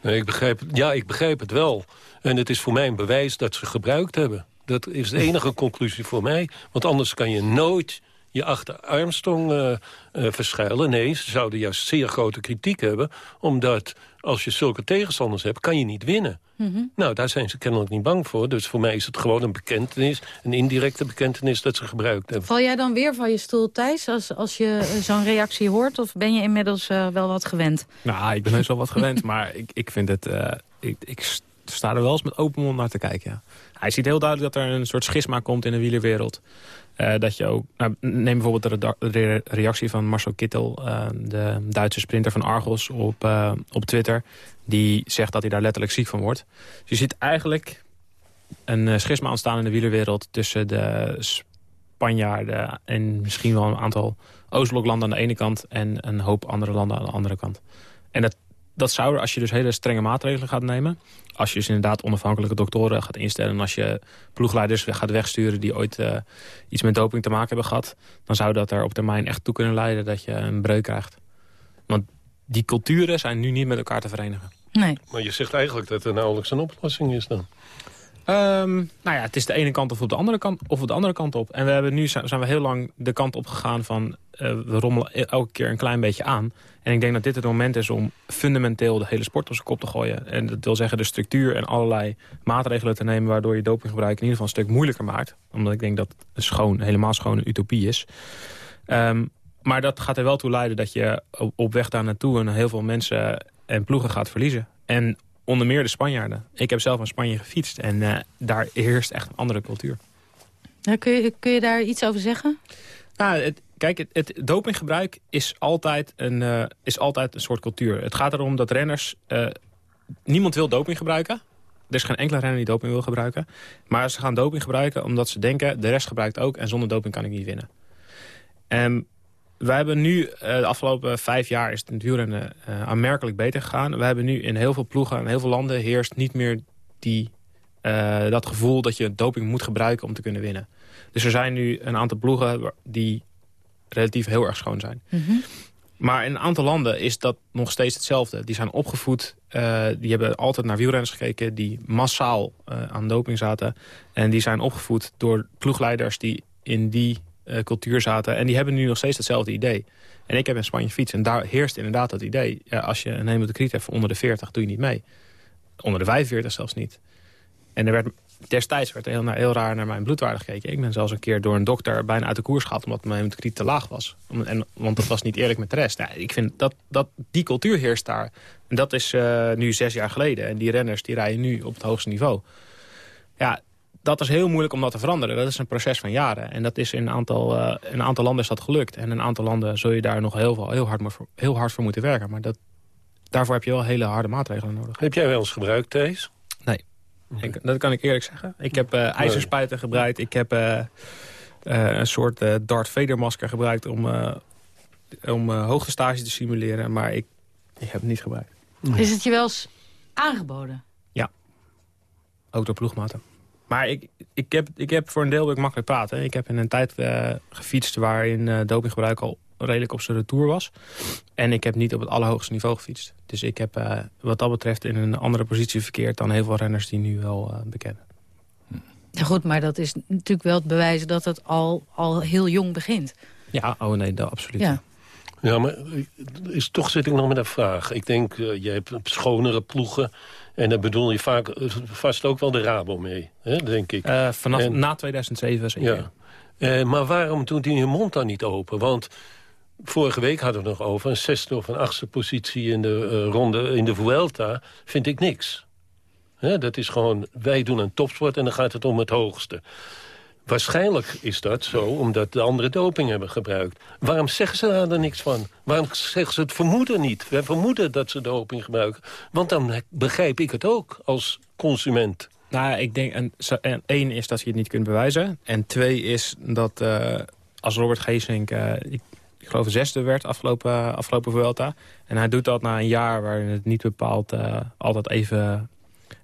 S15: Nee, ik begrijp, ja, ik begrijp het wel. En het is voor mij een bewijs dat ze gebruikt hebben. Dat is de enige conclusie voor mij. Want anders kan je nooit je achter Armstrong uh, uh, verschuilen. Nee, ze zouden juist zeer grote kritiek hebben. Omdat als je zulke tegenstanders hebt, kan je niet winnen. Mm -hmm. Nou, daar zijn ze kennelijk niet bang voor. Dus voor mij is het gewoon een bekentenis, een indirecte bekentenis dat ze gebruikt hebben.
S13: Val jij dan weer van je stoel, Thijs, als, als je zo'n reactie hoort? Of ben je inmiddels uh, wel wat gewend?
S8: Nou, ik ben heus wel wat gewend, maar ik, ik vind het... ik, ik sta er wel eens met open mond naar te kijken, ja. Hij ziet heel duidelijk dat er een soort schisma komt in de wielerwereld. Uh, dat je ook, nou, neem bijvoorbeeld de, reactie van Marcel Kittel, uh, de Duitse sprinter van Argos op, uh, op Twitter. Die zegt dat hij daar letterlijk ziek van wordt. Dus je ziet eigenlijk een schisma ontstaan in de wielerwereld tussen de Spanjaarden en misschien wel een aantal Oostbloklanden aan de ene kant en een hoop andere landen aan de andere kant. En dat dat zou als je dus hele strenge maatregelen gaat nemen... als je dus inderdaad onafhankelijke doktoren gaat instellen... en als je ploegleiders gaat wegsturen die ooit uh, iets met doping te maken hebben gehad... dan zou dat er op termijn echt toe kunnen leiden dat je een breuk krijgt. Want die culturen zijn nu niet met elkaar te verenigen.
S13: Nee.
S15: Maar je zegt eigenlijk dat er nauwelijks een oplossing is dan.
S8: Ehm, nou ja, het is de ene kant of op de andere kant, of op de andere kant op. En we hebben nu zijn we heel lang de kant op gegaan van... Uh, we rommelen e-, elke keer een klein beetje aan. En ik denk dat dit het moment is om fundamenteel de hele sport op zijn kop te gooien. En dat wil zeggen de structuur en allerlei maatregelen te nemen... waardoor je dopinggebruik in ieder geval een stuk moeilijker maakt. Omdat ik denk dat het schoon, helemaal schoon een utopie is. Um, maar dat gaat er wel toe leiden dat je op weg daar naartoe... en heel veel mensen en ploegen gaat verliezen. En onder meer de Spanjaarden. Ik heb zelf in Spanje gefietst en uh, daar heerst echt een andere cultuur.
S13: Ja, kun, je, kun je daar iets over zeggen?
S8: Nou, het, kijk, het, het, dopinggebruik is altijd, een, uh, is altijd een soort cultuur. Het gaat erom dat renners... Uh, niemand wil doping gebruiken. Er is geen enkele renner die doping wil gebruiken. Maar ze gaan doping gebruiken omdat ze denken... de rest gebruikt ook en zonder doping kan ik niet winnen. En wij hebben nu, uh, de afgelopen vijf jaar is het in het wielrennen uh, aanmerkelijk beter gegaan. We hebben nu in heel veel ploegen en heel veel landen heerst niet meer die, uh, dat gevoel dat je doping moet gebruiken om te kunnen winnen. Dus er zijn nu een aantal ploegen die relatief heel erg schoon zijn. Mm -hmm. Maar in een aantal landen is dat nog steeds hetzelfde. Die zijn opgevoed, die hebben altijd naar wielrenners gekeken... die massaal aan doping zaten. En die zijn opgevoed door ploegleiders die in die cultuur zaten. En die hebben nu nog steeds hetzelfde idee. En ik heb in Spanje fiets en daar heerst inderdaad dat idee. Ja, als je een hemeltekriet hebt onder de 40, doe je niet mee. Onder de 45 zelfs niet. En er werd, destijds werd er heel, heel raar naar mijn bloedwaarde gekeken. Ik ben zelfs een keer door een dokter bijna uit de koers gehaald... omdat mijn hemeltekriet te laag was. En, want dat was niet eerlijk met de rest. Nou, ik vind dat, dat die cultuur heerst daar. En dat is uh, nu zes jaar geleden. En die renners die rijden nu op het hoogste niveau. Ja, dat is heel moeilijk om dat te veranderen. Dat is een proces van jaren. En dat is in een aantal, uh, in een aantal landen is dat gelukt. En in een aantal landen zul je daar nog heel, veel, heel, hard, voor, heel hard voor moeten werken. Maar dat, daarvoor heb je wel hele harde maatregelen nodig.
S15: Heb jij wel eens gebruikt, Thees?
S8: Nee. Okay. Ik, dat kan ik eerlijk zeggen. Ik heb uh, ijzerspuiten gebruikt. Ik heb uh, een soort Darth Vader masker gebruikt om, om hoogtestage te simuleren. Maar ik, ik heb het niet gebruikt.
S13: Is het je wel eens aangeboden?
S8: Ja. Ook door ploegmaten. Maar ik, ik, heb, ik heb voor een deel ik makkelijk praten. Ik heb in een tijd uh, gefietst waarin uh, dopinggebruik al redelijk op zijn retour was. En ik heb niet op het allerhoogste niveau gefietst. Dus ik heb uh, wat dat betreft in een andere positie verkeerd... dan heel veel renners die nu wel bekennen.
S13: Ja, goed, maar dat is natuurlijk wel het bewijs dat het al, al heel jong begint.
S8: Ja, oh nee, dat, absoluut.
S15: Ja. Ja, maar is, toch zit ik nog met een vraag. Ik denk, uh, je hebt schonere ploegen. En daar bedoel je vaak, vast ook wel de Rabo mee, hè, denk ik.
S8: Uh, vanaf en, na 2007 zeker.
S15: Ja. Uh, maar waarom doet hij je mond dan niet open? Want vorige week hadden we het nog over... een zesde of een achtste positie in de ronde in de Vuelta... vind ik niks. Hè, dat is gewoon, wij doen een topsport en dan gaat het om het hoogste. Waarschijnlijk is dat zo omdat de anderen doping hebben gebruikt. Waarom zeggen ze daar dan niks van? Waarom zeggen ze het vermoeden niet? Wij vermoeden dat ze doping gebruiken. Want dan begrijp ik het ook als consument.
S8: Nou, ik denk, en, en één is dat je het niet kunt bewijzen. En twee is dat uh, als Robert Geesink, uh, ik, geloof zesde werd afgelopen, afgelopen Vuelta. En hij doet dat na een jaar waarin het niet bepaald uh, altijd even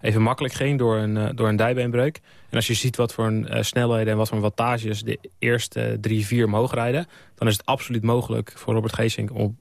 S8: even makkelijk ging door een, uh, door een dijbeenbreuk. En als je ziet wat voor een, uh, snelheden en wat voor wattages de eerste drie, vier mogen rijden... dan is het absoluut mogelijk voor Robert Geesink om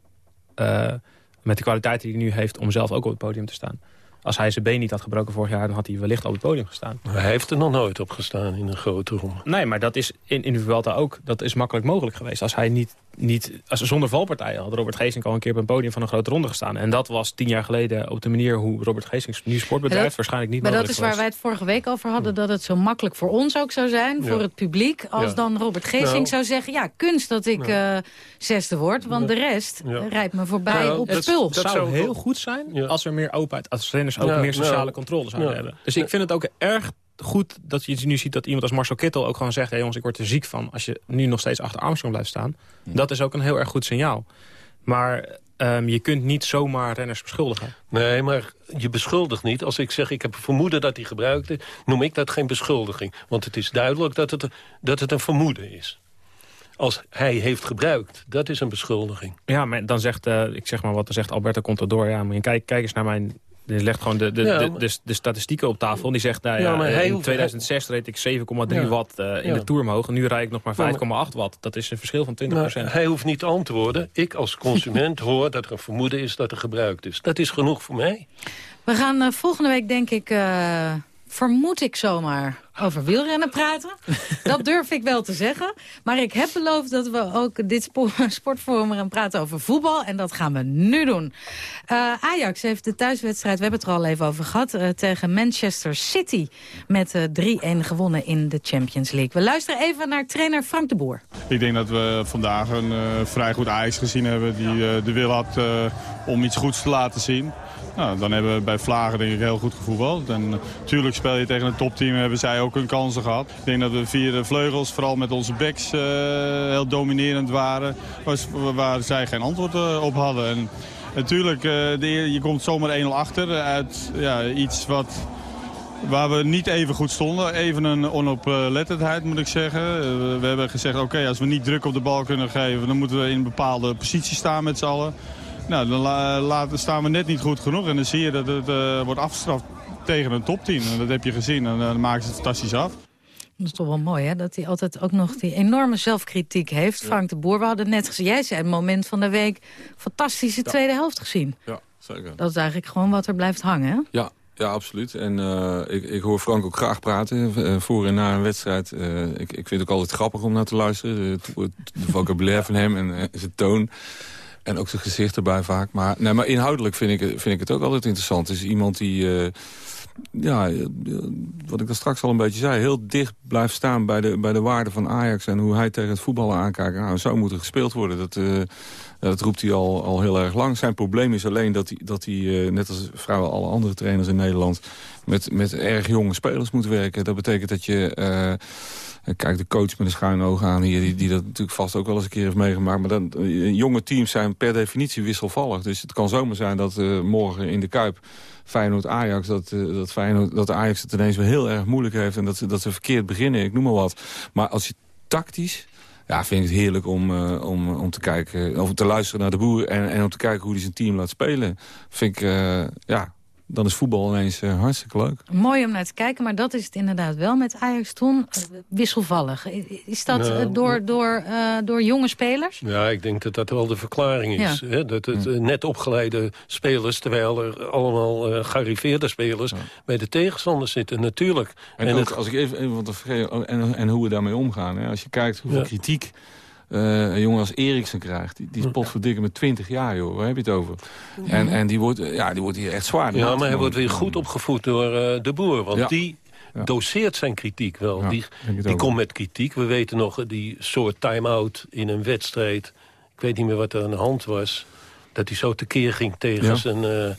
S8: uh, met de kwaliteit die hij nu heeft... om zelf ook op het podium te staan. Als hij zijn been niet had gebroken vorig jaar... dan had hij wellicht op het podium gestaan.
S15: Maar hij heeft er nog nooit op gestaan in een grote ronde.
S8: Nee, maar dat is in, in de Vuelta ook. Dat is makkelijk mogelijk geweest. Als hij niet, niet als zonder valpartijen had Robert Geesink al een keer op een podium van een grote ronde gestaan. En dat was tien jaar geleden op de manier hoe Robert Geesink nu sport bedrijft. Dat, waarschijnlijk niet
S13: maar
S8: mogelijk
S13: Maar dat is waar wij het vorige week over hadden. Dat het zo makkelijk voor ons ook zou zijn. Ja. Voor het publiek. Als ja. dan Robert Geesink nou. zou zeggen. Ja, kunst dat ik nou. uh, zesde word. Want de rest rijdt me voorbij nou, op het spul.
S8: Dat, dat zou heel goed zijn als er meer openheid. Als renners ook meer sociale controle zouden ja. hebben. Dus ik vind het ook erg goed dat je nu ziet dat iemand als Marcel Kittel ook gewoon zegt... hé hey jongens, ik word er ziek van als je nu nog steeds achter Armstrong blijft staan. Ja. Dat is ook een heel erg goed signaal. Maar um, je kunt niet zomaar renners beschuldigen.
S15: Nee, maar je beschuldigt niet. Als ik zeg, ik heb vermoeden dat hij gebruikte... noem ik dat geen beschuldiging. Want het is duidelijk dat het, dat het een vermoeden is als hij heeft gebruikt. Dat is een beschuldiging.
S8: Ja, maar dan zegt, uh, ik zeg maar wat, dan zegt Alberto Contador... ja, maar kijk, kijk eens naar mijn die legt gewoon de, de, ja, de, de, de, statistieken op tafel. Die zegt, nou ja, ja in 2006 reed ik 7,3 ja. watt uh, in de Tour omhoog. En nu rijd ik nog maar 5,8 watt. Dat is een verschil van 20%
S15: nou, Hij hoeft niet te antwoorden. Ik als consument hoor dat er een vermoeden is dat er gebruikt is. Dat is genoeg voor mij.
S13: We gaan uh, volgende week denk ik... Uh, vermoed ik zomaar, over wielrennen praten. dat durf ik wel te zeggen. Maar ik heb beloofd dat we ook dit sportforum gaan praten over voetbal. En dat gaan we nu doen. Uh, Ajax heeft de thuiswedstrijd, we hebben het er al even over gehad... Uh, tegen Manchester City met uh, 3-1 gewonnen in de Champions League. We luisteren even naar trainer Frank de Boer.
S16: Ik denk dat we vandaag een vrij goed Ajax gezien hebben... die de wil had om iets goeds te laten zien. Nou, dan hebben we bij Vlagen denk ik heel goed gevoetbald. En natuurlijk speel je tegen een topteam, hebben zij ook hun kansen gehad. Ik denk dat we via de vleugels, vooral met onze backs, uh, heel dominerend waren. Waar, waar zij geen antwoord uh, op hadden. En natuurlijk, je komt zomaar 1-0 achter uit ja, iets wat waar we niet even goed stonden. Even een onoplettendheid moet ik zeggen. we hebben gezegd, oké, als we niet druk op de bal kunnen geven... dan moeten we in een bepaalde positie staan met z'n allen. Nou, dan laten, staan we net niet goed genoeg. En dan zie je dat het uh, wordt afgestraft tegen een topteam. En dat heb je gezien en dan maken ze het fantastisch af.
S13: Dat is toch wel mooi, hè? Dat hij altijd ook nog die enorme zelfkritiek heeft. Frank de Boer, we hadden net gezien, jij zei het moment van de week... fantastische tweede helft gezien.
S1: Ja, zeker.
S13: Dat is eigenlijk gewoon wat er blijft hangen, hè?
S1: Ja, ja, absoluut. En uh, ik, ik hoor Frank ook graag praten uh, voor en na een wedstrijd. Uh, ik, ik vind het ook altijd grappig om naar te luisteren. Het, het vocabulaire van hem en zijn toon. En ook zijn gezicht erbij vaak. Maar, nee, maar inhoudelijk vind ik, vind ik het ook altijd interessant. Is iemand die... Uh, ja, wat ik daar straks al een beetje zei... heel dicht blijft staan bij de, bij de waarde van Ajax... en hoe hij tegen het voetballen aankijkt. Nou, zo moet er gespeeld worden. Dat, uh, dat roept hij al, al heel erg lang. Zijn probleem is alleen dat hij, dat hij net als vrijwel alle andere trainers in Nederland... met, met erg jonge spelers moet werken. Dat betekent dat je Kijk de coach met een schuin oog aan hier, die, die dat natuurlijk vast ook wel eens een keer heeft meegemaakt. Maar dan, eh, jonge teams zijn per definitie wisselvallig. Dus het kan zomaar zijn dat uh, morgen in de Kuip Feyenoord-Ajax... Dat, uh, dat, Feyenoord, dat Ajax het ineens wel heel erg moeilijk heeft... en dat ze, dat ze verkeerd beginnen, ik noem maar wat. Maar als je tactisch... Ja, vind ik het heerlijk om, om, om te kijken, of te luisteren naar de boer... en, en om te kijken hoe hij zijn team laat spelen. Vind ik, ja, dan is voetbal ineens uh, hartstikke leuk.
S13: Mooi om naar te kijken, maar dat is het inderdaad wel met Ajax toen. Uh, wisselvallig. Is dat nou, door, door, uh, door jonge spelers?
S15: Ja, ik denk dat dat wel de verklaring is. Ja. Hè? Dat het net opgeleide spelers, terwijl er allemaal gearriveerde spelers... Ja. bij de tegenstanders zitten, natuurlijk.
S1: En, en ook, het... als ik even, even wat en, en hoe we daarmee omgaan. Hè? Als je kijkt hoeveel ja. kritiek uh, een jongen als Eriksen krijgt. Die, die is potverdikke met 20 jaar, joh. Waar heb je het over? En, en die, wordt, ja, die wordt hier echt zwaar.
S15: Ja, maar hij wordt weer goed opgevoed door uh, de boer. Want ja. die ja. doseert zijn kritiek wel. Ja, die die komt met kritiek. We weten nog die soort time-out in een wedstrijd. Ik weet niet meer wat er aan de hand was. Dat hij zo tekeer ging tegen ja. zijn... Uh,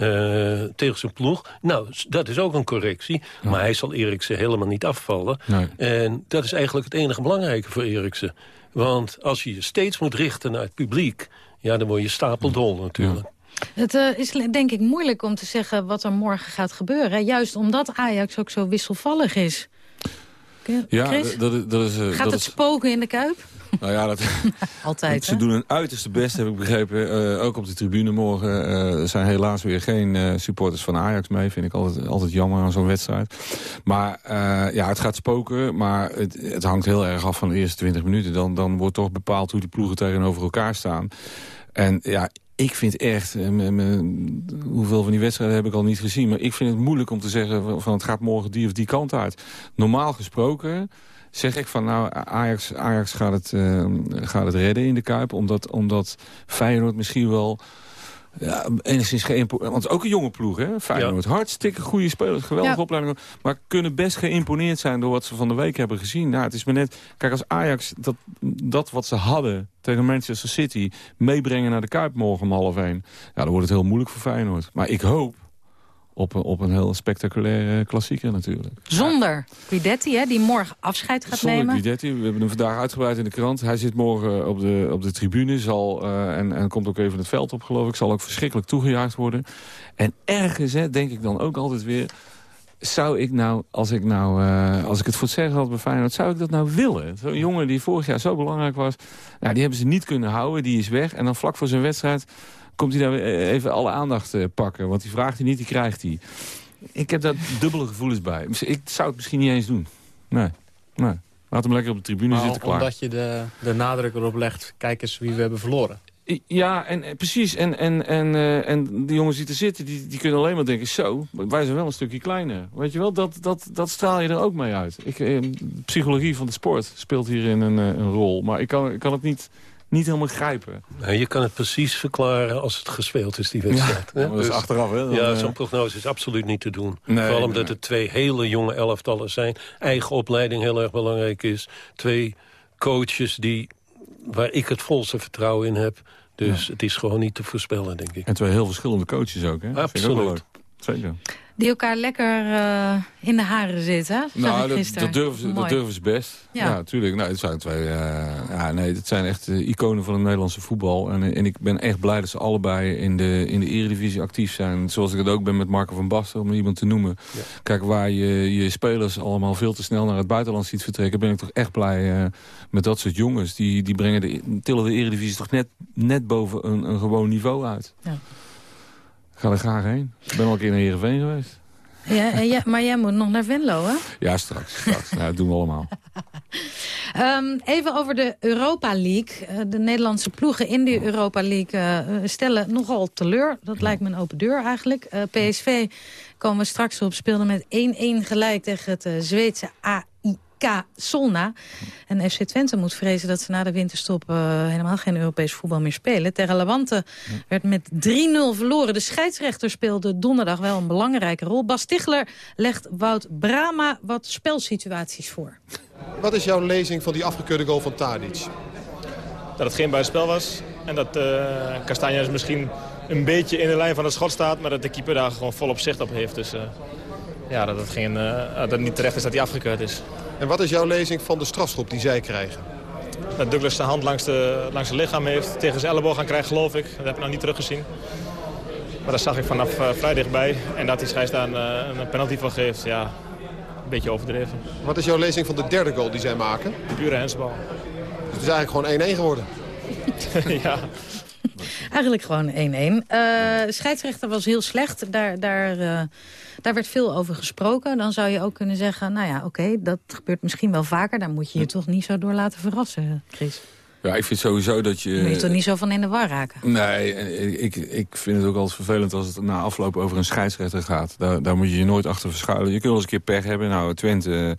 S15: uh, tegen zijn ploeg. Nou, dat is ook een correctie. Ja. Maar hij zal Eriksen helemaal niet afvallen.
S1: Nee.
S15: En dat is eigenlijk het enige belangrijke voor Eriksen. Want als je je steeds moet richten naar het publiek... ja, dan word je stapeldol natuurlijk.
S13: Ja. Het uh, is denk ik moeilijk om te zeggen wat er morgen gaat gebeuren. Juist omdat Ajax ook zo wisselvallig is. Chris?
S1: Ja, dat, dat is... Uh,
S13: gaat
S1: dat
S13: het
S1: is...
S13: spoken in de Kuip?
S1: Nou ja, dat,
S13: Altijd,
S1: Ze doen hun uiterste best, heb ik begrepen. Uh, ook op de tribune morgen uh, zijn helaas weer geen uh, supporters van Ajax mee. Vind ik altijd, altijd jammer aan zo'n wedstrijd. Maar ja, het gaat spoken. Maar het, het, hangt heel erg af van de eerste 20 minuten. Dan, dan wordt toch bepaald hoe die ploegen tegenover elkaar staan. En ja, ik vind echt, hoeveel van die wedstrijden heb ik al niet gezien... maar ik vind het moeilijk om te zeggen van het gaat morgen die of die kant uit. Normaal gesproken zeg ik van nou, Ajax, Ajax gaat, het, uh, gaat het redden in de Kuip. Omdat, omdat Feyenoord misschien wel... Ja, enigszins geïmponeerd. Want het is ook een jonge ploeg, hè? Feyenoord. Ja. Hartstikke goede spelers, geweldige ja. opleiding. Maar kunnen best geïmponeerd zijn door wat ze van de week hebben gezien. Nou, het is maar net... Kijk, als Ajax dat, dat wat ze hadden tegen Manchester City... meebrengen naar de Kuip morgen om half één... Ja, dan wordt het heel moeilijk voor Feyenoord. Maar ik hoop op, op een heel spectaculaire klassieker natuurlijk.
S13: Zonder Guidetti, hè, die morgen afscheid gaat
S1: Zonder
S13: nemen.
S1: Guidetti, we hebben hem vandaag uitgebreid in de krant. Hij zit morgen op de, op de tribune zal, uh, en, en komt ook even het veld op, geloof ik. Zal ook verschrikkelijk toegejaagd worden. En ergens hè, denk ik dan ook altijd weer... Zou ik nou, als ik nou, uh, als ik het voor het zeggen had bij Feyenoord, zou ik dat nou willen? Zo'n jongen die vorig jaar zo belangrijk was, nou, die hebben ze niet kunnen houden, die is weg. En dan vlak voor zijn wedstrijd komt hij daar even alle aandacht uh, pakken. Want die vraagt hij niet, die krijgt hij. Ik heb daar dubbele gevoelens bij. Ik zou het misschien niet eens doen. Nee, nee. Laat hem lekker op de tribune
S17: maar
S1: zitten klaar.
S17: Omdat je de, de nadruk erop legt, kijk eens wie we hebben verloren.
S1: Ja, en, precies. En, en, en, uh, en de jongens die er zitten, die, die kunnen alleen maar denken... zo, wij zijn wel een stukje kleiner. Weet je wel, dat, dat, dat straal je er ook mee uit. Ik, eh, psychologie van de sport speelt hierin een, een rol. Maar ik kan, ik kan het niet niet helemaal grijpen.
S15: Nou, je kan het precies verklaren als het gespeeld is, die wedstrijd.
S1: Ja, dat is dus, achteraf, hè?
S15: ja, zo'n prognose is absoluut niet te doen. Nee, Vooral omdat het twee hele jonge elftallen zijn. Eigen opleiding heel erg belangrijk is. Twee coaches die, waar ik het volste vertrouwen in heb. Dus het is gewoon niet te voorspellen, denk ik.
S1: En twee heel verschillende coaches ook, hè?
S15: Absoluut.
S1: Zeker.
S13: Die elkaar lekker uh, in de haren zitten,
S1: Nou, dat, dat, durven ze, dat durven ze best. Ja, natuurlijk. nou, het zijn twee, uh, ja, nee, het zijn echt uh, iconen van het Nederlandse voetbal. En, en ik ben echt blij dat ze allebei in de, in de eredivisie actief zijn. Zoals ik het ook ben met Marco van Basten, om iemand te noemen. Ja. Kijk, waar je je spelers allemaal veel te snel naar het buitenland ziet vertrekken... ben ik toch echt blij met dat soort jongens. Die, die brengen de, tillen de eredivisie toch net, net boven een, een gewoon niveau uit. Ja ga er graag heen. Ik ben al een keer naar Heerenveen geweest.
S13: Ja, ja, maar jij moet nog naar Venlo, hè?
S1: Ja, straks. straks. ja, dat doen we allemaal.
S13: Um, even over de Europa League. Uh, de Nederlandse ploegen in de Europa League uh, stellen nogal teleur. Dat lijkt me een open deur eigenlijk. Uh, PSV komen we straks op, speelde met 1-1 gelijk tegen het Zweedse AI K. Solna. En FC Twente moet vrezen dat ze na de winterstop uh, helemaal geen Europees voetbal meer spelen. Terra Levante werd met 3-0 verloren. De scheidsrechter speelde donderdag wel een belangrijke rol. Bas Tichler legt Wout Brama wat spelsituaties voor.
S17: Wat is jouw lezing van die afgekeurde goal van Tadic?
S18: Dat het geen buitenspel was. En dat uh, misschien een beetje in de lijn van het schot staat. Maar dat de keeper daar gewoon volop zicht op heeft. Dus uh, ja, dat het, geen, uh, dat het niet terecht is dat hij afgekeurd is.
S17: En wat is jouw lezing van de strafschop die zij krijgen?
S18: Dat Douglas de hand langs, de, langs het lichaam heeft. Tegen zijn elleboog gaan krijgen, geloof ik. Dat heb ik nog niet teruggezien. Maar dat zag ik vanaf uh, vrij dichtbij. En dat die scheids daar een, een penalty van geeft, ja, een beetje overdreven.
S17: Wat is jouw lezing van de derde goal die zij maken?
S18: Pure hensbal.
S17: Dus het is eigenlijk gewoon 1-1 geworden?
S18: ja.
S13: Eigenlijk gewoon 1-1. Uh, scheidsrechter was heel slecht. Daar, daar uh, daar werd veel over gesproken. Dan zou je ook kunnen zeggen, nou ja, oké, dat gebeurt misschien wel vaker. Daar moet je je toch niet zo door laten verrassen, Chris.
S1: Ja, ik vind sowieso dat je...
S13: Je moet er niet zo van in de war raken.
S1: Nee, ik, ik vind het ook altijd vervelend als het na afloop over een scheidsrechter gaat. Daar, daar moet je je nooit achter verschuilen. Je kunt wel eens een keer pech hebben. Nou, Twente,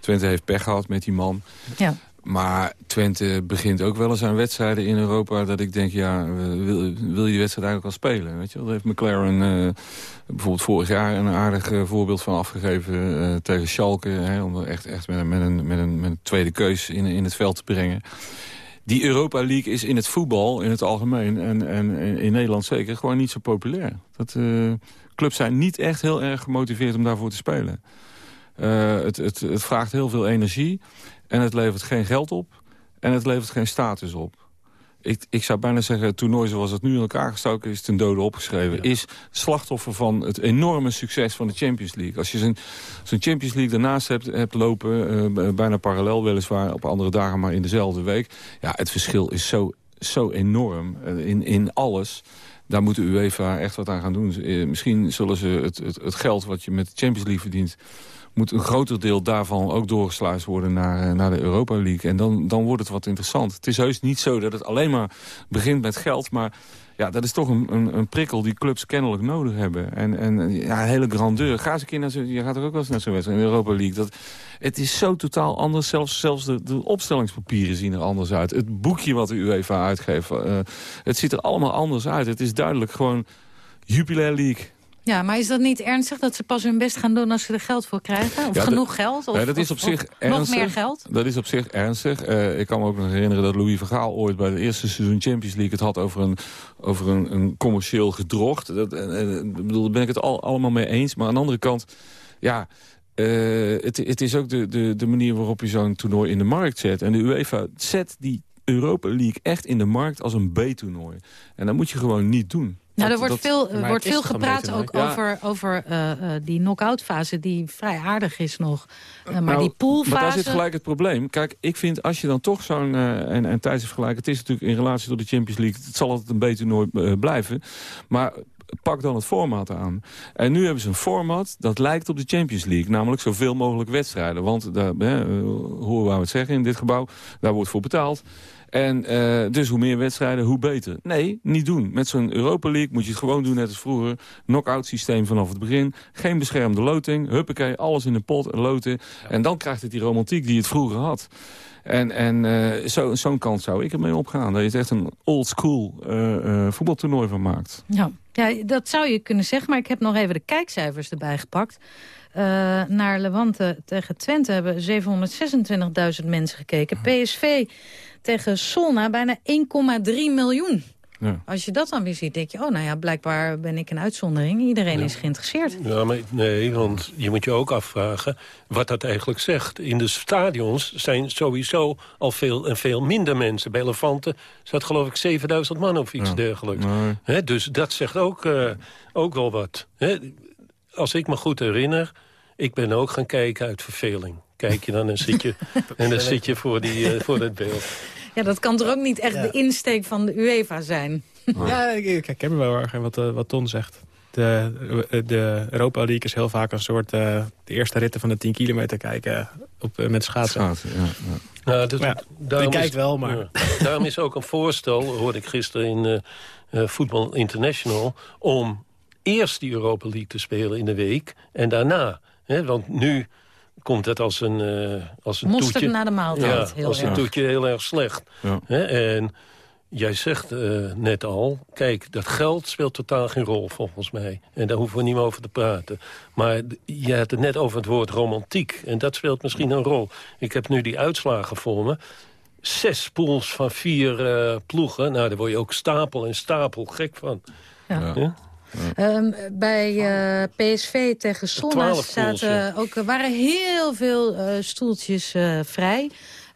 S1: Twente heeft pech gehad met die man. Ja. Maar Twente begint ook wel eens aan wedstrijden in Europa... dat ik denk, ja, wil, wil je die wedstrijd eigenlijk al spelen? Weet je? Daar heeft McLaren uh, bijvoorbeeld vorig jaar een aardig uh, voorbeeld van afgegeven... Uh, tegen Schalke, hè, om echt, echt met, een, met, een, met, een, met een tweede keus in, in het veld te brengen. Die Europa League is in het voetbal in het algemeen... en, en in Nederland zeker gewoon niet zo populair. Dat, clubs zijn niet echt heel erg gemotiveerd om daarvoor te spelen. het, het, het vraagt heel veel energie... En het levert geen geld op. En het levert geen status op. Ik, ik zou bijna zeggen, het toernooi zoals het nu in elkaar gestoken is... ten dode opgeschreven, is slachtoffer van het enorme succes van de Champions League. Als je zo'n Champions League daarnaast hebt, hebt lopen, uh, bijna parallel weliswaar... op andere dagen, maar in dezelfde week... ja, het verschil is zo, zo enorm uh, in, in alles daar moet de UEFA echt wat aan gaan doen. Uh, misschien zullen ze het, het, het, geld wat je met de Champions League verdient moet een groter deel daarvan ook doorgesluist worden naar, eh, naar de Europa League. En dan, dan wordt het wat interessant. Het is heus niet zo dat het alleen maar begint met geld, maar... Ja, dat is toch een, een, een prikkel die clubs kennelijk nodig hebben. En, en ja, hele grandeur. Ga eens een keer naar zo, je gaat er ook wel eens naar zo'n wedstrijd in de Europa League. Dat, het is zo totaal anders. Zelfs, zelfs de, de opstellingspapieren zien er anders uit. Het boekje wat de UEFA uitgeeft, uh, het ziet er allemaal anders uit. Het is duidelijk gewoon Jupiler League.
S13: Ja, maar is dat niet ernstig dat ze pas hun best gaan doen als ze er geld voor krijgen? Of genoeg geld? Of,
S1: ja, dat is op zich
S13: ernstig. Nog meer geld?
S1: Dat is op zich ernstig. Uh, ik kan me ook nog herinneren dat Louis Vergaal ooit bij de eerste seizoen Champions League het had over een, over een, een commercieel gedrocht. Dat, uh, bedoel, daar ben ik het al, allemaal mee eens. Maar aan de andere kant, ja, uh, het, het is ook de, de, de manier waarop je zo'n toernooi in de markt zet. En de UEFA zet die Europa League echt in de markt als een B-toernooi. En dat moet je gewoon niet doen.
S13: Nou, er wordt veel, er wordt veel gepraat ook over, over uh, uh, die knock-out fase die vrij aardig is nog. Uh, maar nou, die poolfase... Maar
S1: daar zit gelijk het probleem. Kijk, ik vind als je dan toch zo'n... en, en tijdens vergelijken, het is natuurlijk in relatie tot de Champions League... het zal altijd een beter nooit blijven. Maar pak dan het format aan. En nu hebben ze een format dat lijkt op de Champions League. Namelijk zoveel mogelijk wedstrijden. Want, daar, hè, hoe we het zeggen in dit gebouw, daar wordt voor betaald. En uh, dus hoe meer wedstrijden, hoe beter. Nee, niet doen. Met zo'n Europa League moet je het gewoon doen net als vroeger. Knock-out systeem vanaf het begin. Geen beschermde loting. Huppakee, alles in de pot, loten. En dan krijgt het die romantiek die het vroeger had. En, en uh, zo'n zo kant zou ik ermee opgaan. Dat je het echt een old school uh, voetbaltoernooi van maakt.
S13: Ja. ja, dat zou je kunnen zeggen. Maar ik heb nog even de kijkcijfers erbij gepakt. Uh, naar Levante tegen Twente hebben 726.000 mensen gekeken. PSV tegen Solna bijna 1,3 miljoen. Ja. Als je dat dan weer ziet, denk je... oh, nou ja, blijkbaar ben ik een uitzondering. Iedereen is geïnteresseerd.
S15: Ja, maar nee, want je moet je ook afvragen wat dat eigenlijk zegt. In de stadions zijn sowieso al veel en veel minder mensen. Bij Elefanten zat geloof ik 7000 man of iets dergelijks. Nee. dus dat zegt ook, uh, ook wel wat. als ik me goed herinner, ik ben ook gaan kijken uit verveling kijk je dan en zit je, en dan zit je voor, die, uh, voor dat beeld.
S13: Ja, dat kan toch ook niet echt de insteek van de UEFA zijn?
S8: Ja, ik, ik herken wel erg wat, uh, wat Ton zegt. De, de Europa League is heel vaak een soort uh, de eerste ritten van de 10 kilometer kijken op, uh, met schaatsen. schaatsen ja, ja.
S15: Nou, dus,
S8: ja, kijkt wel, maar... Ja.
S15: daarom is ook een voorstel, hoorde ik gisteren in uh, Football International... om eerst die Europa League te spelen in de week en daarna. Hè, want nu komt het als een, uh, als een
S13: toetje. naar de maaltijd.
S15: Ja, heel als een toetje heel erg slecht. Ja. en jij zegt uh, net al, kijk, dat geld speelt totaal geen rol volgens mij. En daar hoeven we niet meer over te praten. Maar je had het net over het woord romantiek. En dat speelt misschien een rol. Ik heb nu die uitslagen voor me. Zes pools van vier uh, ploegen. Nou, daar word je ook stapel en stapel gek van.
S13: Ja. ja? Um, bij uh, eh, PSV tegen Solna zaten ook, waren heel veel uh, stoeltjes uh, vrij.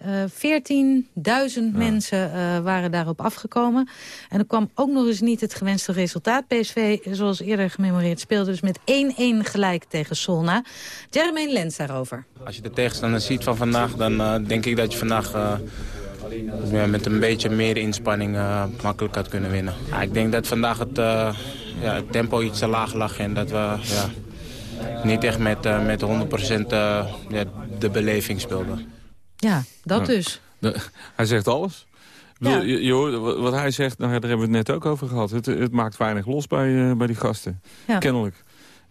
S13: 14.000 mensen waren daarop afgekomen. En er kwam ook nog eens niet het gewenste resultaat. PSV, zoals eerder gememoreerd, speelde dus met 1-1 gelijk tegen Solna. Jermaine Lens daarover.
S19: Als je de tegenstander ziet van vandaag, dan denk ik dat je vandaag ja, met een beetje meer inspanning uh, makkelijk had kunnen winnen. Ja, ik denk dat vandaag het, uh, ja, het tempo iets te laag lag en dat we ja, niet echt met, uh, met 100% ja, de beleving speelden.
S13: Ja, dat dus.
S1: De, hij zegt alles. Ja. Je, je, wat hij zegt, nou, daar hebben we het net ook over gehad. Het, het maakt weinig los bij, bij die gasten. Ja. Kennelijk.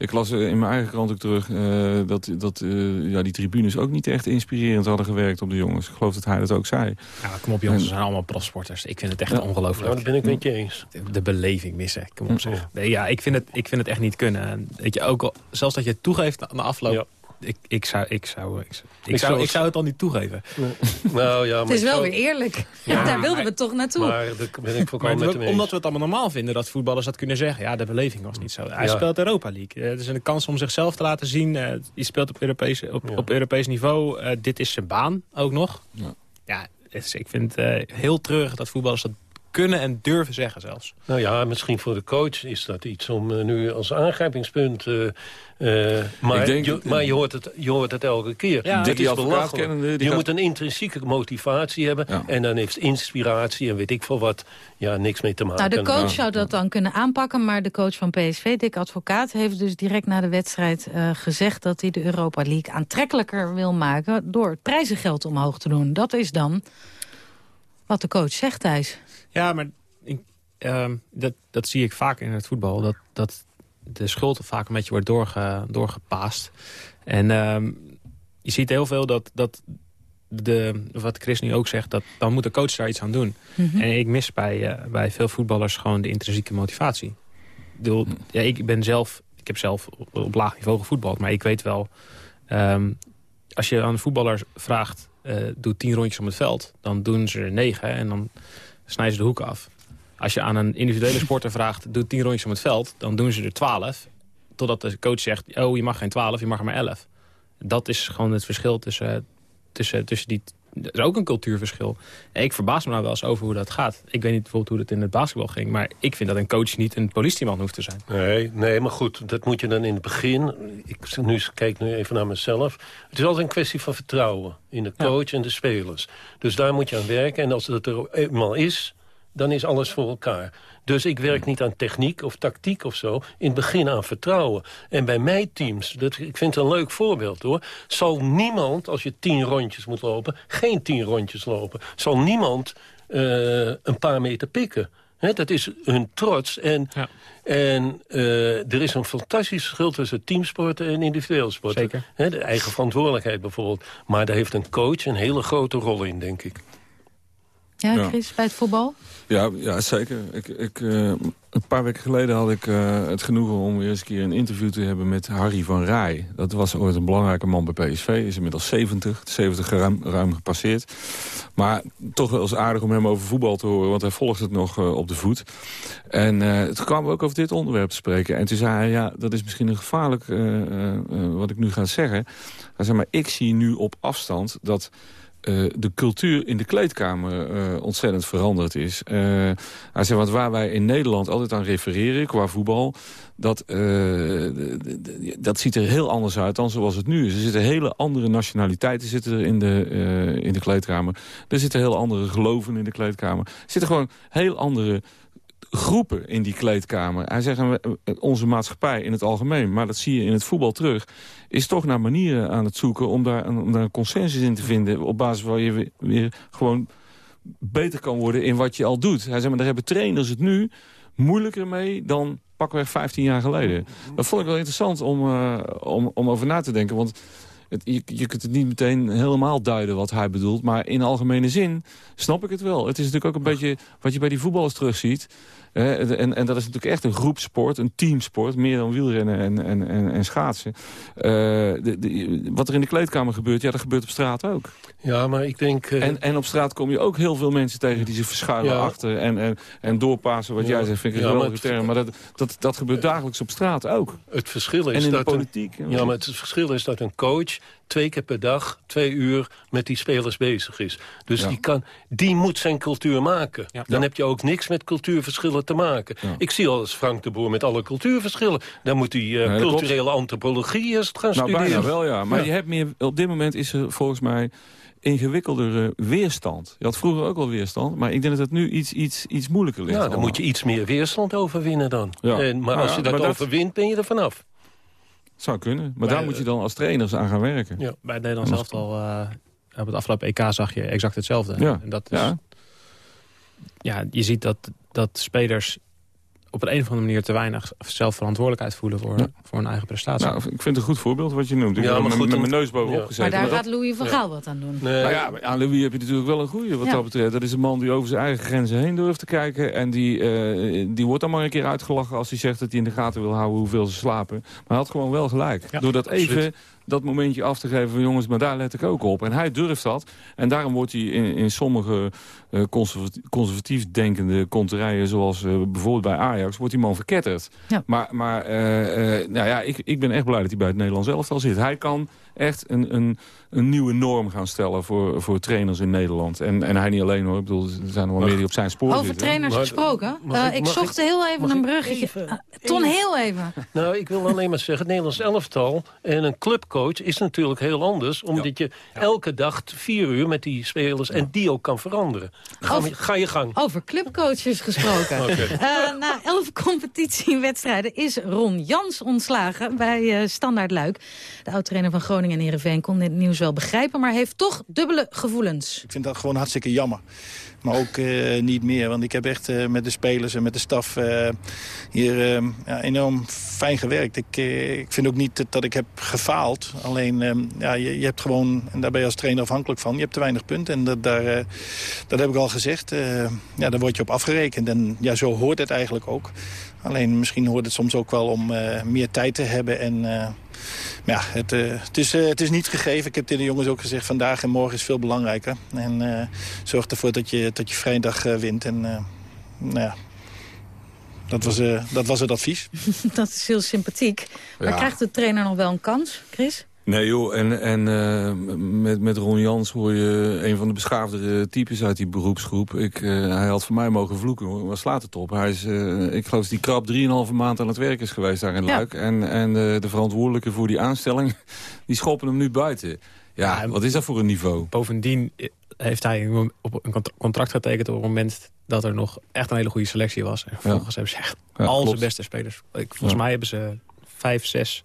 S1: Ik las in mijn eigen krant ook terug uh, dat, dat uh, ja, die tribunes ook niet echt inspirerend hadden gewerkt op de jongens. Ik geloof dat hij dat ook zei.
S8: Ja, kom op jongens, we zijn allemaal profsporters. Ik vind het echt ja. ongelooflijk.
S15: Nou, dat ben ik met je eens.
S8: De, de beleving missen, kom op zeg. Nee, ja, ik vind, het, ik vind het echt niet kunnen. Weet je, ook al, zelfs dat je het toegeeft aan de afloop ik, ik, zou, ik, zou, ik, ik, zou, ik zou het al niet toegeven.
S15: Nou, ja,
S13: maar het is wel weer eerlijk. Ja, daar wilden we toch naartoe.
S15: Maar, ben ik maar met
S8: omdat we het allemaal normaal vinden dat voetballers dat kunnen zeggen. Ja, de beleving was niet zo. Hij speelt Europa League. Het is een kans om zichzelf te laten zien. Uh, hij speelt op Europees, op, op Europees niveau. Uh, dit is zijn baan ook nog. Ja, ik vind het uh, heel treurig dat voetballers dat kunnen en durven zeggen zelfs.
S15: Nou ja, misschien voor de coach is dat iets om uh, nu als aangrijpingspunt... Uh, uh, maar, denk, je, maar je, hoort het, je hoort het elke keer. Ja, dit is belachelijk. Je gaat... moet een intrinsieke motivatie hebben... Ja. en dan heeft inspiratie en weet ik veel wat ja, niks mee te maken.
S13: Nou, de coach zou dat dan kunnen aanpakken... maar de coach van PSV, Dick Advocaat... heeft dus direct na de wedstrijd gezegd... dat hij de Europa League aantrekkelijker wil maken... door het prijzengeld omhoog te doen. Dat is dan wat de coach zegt, Thijs.
S8: Ja, maar ik, uh, dat, dat zie ik vaak in het voetbal. Dat, dat de schuld vaak een beetje wordt doorge, doorgepaast. En uh, je ziet heel veel dat, dat de, wat Chris nu ook zegt, dat dan moet de coach daar iets aan doen. Mm -hmm. En ik mis bij, uh, bij veel voetballers gewoon de intrinsieke motivatie. Ik, bedoel, ja, ik ben zelf, ik heb zelf op, op laag niveau gevoetbald, maar ik weet wel, um, als je aan voetballers vraagt, uh, doe tien rondjes om het veld, dan doen ze er negen en dan snijden ze de hoek af. Als je aan een individuele sporter vraagt, doe tien rondjes om het veld, dan doen ze er twaalf. Totdat de coach zegt, oh je mag geen twaalf, je mag er maar elf. Dat is gewoon het verschil tussen, tussen, tussen die er is ook een cultuurverschil. ik verbaas me nou wel eens over hoe dat gaat. Ik weet niet bijvoorbeeld hoe dat in het basketbal ging... maar ik vind dat een coach niet een politieman hoeft te zijn.
S15: Nee, nee maar goed, dat moet je dan in het begin... Ik nu, kijk nu even naar mezelf. Het is altijd een kwestie van vertrouwen in de coach en de spelers. Dus daar moet je aan werken. En als dat er eenmaal is dan is alles voor elkaar. Dus ik werk niet aan techniek of tactiek of zo. In het begin aan vertrouwen. En bij mijn teams, dat, ik vind het een leuk voorbeeld hoor... zal niemand, als je tien rondjes moet lopen... geen tien rondjes lopen. Zal niemand uh, een paar meter pikken. He, dat is hun trots. En, en uh, er is een fantastisch verschil tussen teamsporten en individueel sporten.
S8: Zeker.
S15: He, de eigen verantwoordelijkheid bijvoorbeeld. Maar daar heeft een coach een hele grote rol in, denk ik.
S13: Ja, Chris, bij het voetbal?
S1: Ja, ja zeker. Ik, ik, uh, een paar weken geleden had ik uh, het genoegen om weer eens een keer een interview te hebben met Harry van Rij. Dat was ooit een belangrijke man bij PSV, is inmiddels 70, 70 ruim, ruim gepasseerd. Maar toch wel eens aardig om hem over voetbal te horen, want hij volgt het nog uh, op de voet. En toen kwamen we ook over dit onderwerp te spreken. En toen zei hij, ja, dat is misschien een gevaarlijk wat ik nu ga zeggen. Hij zei, maar ik zie nu op afstand dat... Uh, de cultuur in de kleedkamer uh, ontzettend veranderd is. Uh, hij zegt, want waar wij in Nederland altijd aan refereren qua voetbal... Dat, dat ziet er heel anders uit dan zoals het nu is. Er zitten hele andere nationaliteiten zitten er in, de, in de kleedkamer. Er zitten heel andere geloven in de kleedkamer. Er zitten gewoon heel andere groepen in die kleedkamer. Hij zegt, onze maatschappij in het algemeen, maar dat zie je in het voetbal terug... is toch naar manieren aan het zoeken om daar, om daar een consensus in te vinden... op basis waar je weer, gewoon beter kan worden in wat je al doet. Hij zegt, maar daar hebben trainers het nu moeilijker mee dan pakweg 15 jaar geleden. Dat vond ik wel interessant om, uh, om, om over na te denken, want... Het, je, je, kunt het niet meteen helemaal duiden wat hij bedoelt. Maar in algemene zin snap ik het wel. Het is natuurlijk ook een beetje wat je bij die voetballers terugziet. En, en dat is natuurlijk echt een groepsport, een teamsport. Meer dan wielrennen en, en, en, en schaatsen. Uh, de, de, wat er in de kleedkamer gebeurt, ja, dat gebeurt op straat ook.
S15: Ja, maar ik denk... Uh...
S1: En, en op straat kom je ook heel veel mensen tegen die zich verschuilen ja. achter. En, en, en doorpassen, wat ja. jij zegt, vind ik een ja, geweldige term. Maar dat, dat, dat gebeurt dagelijks op straat ook.
S15: Het verschil is
S1: en in
S15: dat
S1: de politiek.
S15: Een, ja, maar het verschil is dat een coach twee keer per dag, twee uur met die spelers bezig is. Dus ja. die, kan, die moet zijn cultuur maken. Ja. Dan ja. heb je ook niks met cultuurverschillen te maken. Ik zie al eens Frank de Boer met alle cultuurverschillen. Dan moet hij uh, nee, culturele klopt. antropologie eens gaan
S1: nou,
S15: studeren.
S1: Bijna wel, ja. Maar je hebt meer, op dit moment is er volgens mij ingewikkeldere weerstand. Je had vroeger ook al weerstand, maar ik denk dat het nu iets, iets, iets moeilijker ligt.
S15: Ja, dan allemaal. moet je iets meer weerstand overwinnen dan. Ja. En, maar nou als je dat overwint, ben je er vanaf.
S1: Zou kunnen. Maar bij, daar moet je dan als trainers aan gaan werken.
S8: Ja. Bij het Nederlands elftal, uh, op het afgelopen EK zag je exact hetzelfde.
S1: Ja.
S8: En dat is, ja. ja, je ziet dat, dat spelers op een, een of andere manier te weinig zelf verantwoordelijkheid voelen voor, ja. voor hun eigen prestatie.
S1: Nou, ik vind het een goed voorbeeld wat je noemt. Ik ja, heb met, met mijn neus bovenop ja. gezeten.
S13: Maar daar gaat Louis van Gaal wat aan doen.
S1: Nee. Nou ja, aan Louis heb je natuurlijk wel een goede wat dat betreft. Dat is een man die over zijn eigen grenzen heen durft te kijken. En die, uh, die wordt dan maar een keer uitgelachen als hij zegt dat hij in de gaten wil houden hoeveel ze slapen. Maar hij had gewoon wel gelijk. Doordat even dat momentje af te geven van jongens, maar daar let ik ook op. En hij durft dat. En daarom wordt hij in, in sommige uh, conservatief, conservatief denkende konterijen, zoals uh, bijvoorbeeld bij Ajax, wordt die man verketterd. Ja. Maar, maar uh, nou ja, ik, ik ben echt blij dat hij bij het Nederlands elftal zit. Hij kan echt een, een, een nieuwe norm gaan stellen voor, voor trainers in Nederland. En, en hij niet alleen hoor. Ik bedoel, er zijn nog wel meer die op zijn spoor
S13: Over
S1: zitten.
S13: trainers gesproken. Mag ik, ik zocht ik, heel even een bruggetje. Even, Ton, heel even.
S15: Nou, ik wil alleen maar zeggen, het Nederlands elftal en een clubcoach is natuurlijk heel anders. Omdat ja. je elke dag vier uur met die spelers en die ook kan veranderen. Ga, over, ga je gang.
S13: Over clubcoaches gesproken. okay. uh, na elf competitiewedstrijden is Ron Jans ontslagen bij uh, Standaard Luik. De oud-trainer van Groningen en Heerenveen kon dit nieuws wel begrijpen... maar heeft toch dubbele gevoelens.
S20: Ik vind dat gewoon hartstikke jammer. Maar ook uh, niet meer, want ik heb echt uh, met de spelers en met de staf uh, hier ja, enorm fijn gewerkt. Ik, ik vind ook niet dat, ik heb gefaald. Alleen, ja, je, je, hebt gewoon, en daar ben je als trainer afhankelijk van... je hebt te weinig punten en dat, daar, dat heb ik al gezegd. ja, daar word je op afgerekend en ja, zo hoort het eigenlijk ook. Alleen misschien hoort het soms ook wel om meer tijd te hebben en... Maar ja, het, uh, het, is, uh, het is niet gegeven. Ik heb tegen de jongens ook gezegd, vandaag en morgen is veel belangrijker. En uh, zorg ervoor dat je, dat je vrijdag wint. En nou ja, dat was, dat was het advies.
S13: dat is heel sympathiek. Maar ja. krijgt de trainer nog wel een kans, Chris?
S1: Nee joh, en, en uh, met, met Ron Jans hoor je een van de beschaafdere types uit die beroepsgroep. Ik, uh, hij had voor mij mogen vloeken, hoor. waar slaat het op? Hij is, uh, ik geloof dat die krap drieënhalve maand aan het werk is geweest daar in Luik. Ja. En, en de verantwoordelijke voor die aanstelling, die schoppen hem nu buiten. Ja, ja, wat is dat voor een niveau?
S8: Bovendien
S21: heeft hij op een contract getekend op het moment dat er nog echt een hele goede selectie was. En vervolgens hebben ze echt al zijn beste spelers. Ik, volgens mij hebben ze vijf, zes,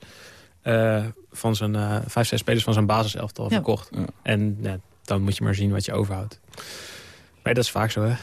S21: uh, van zijn, uh, vijf, zes spelers van zijn basiselftal verkocht. En dan moet je maar zien wat je overhoudt. Maar dat is vaak zo, hè?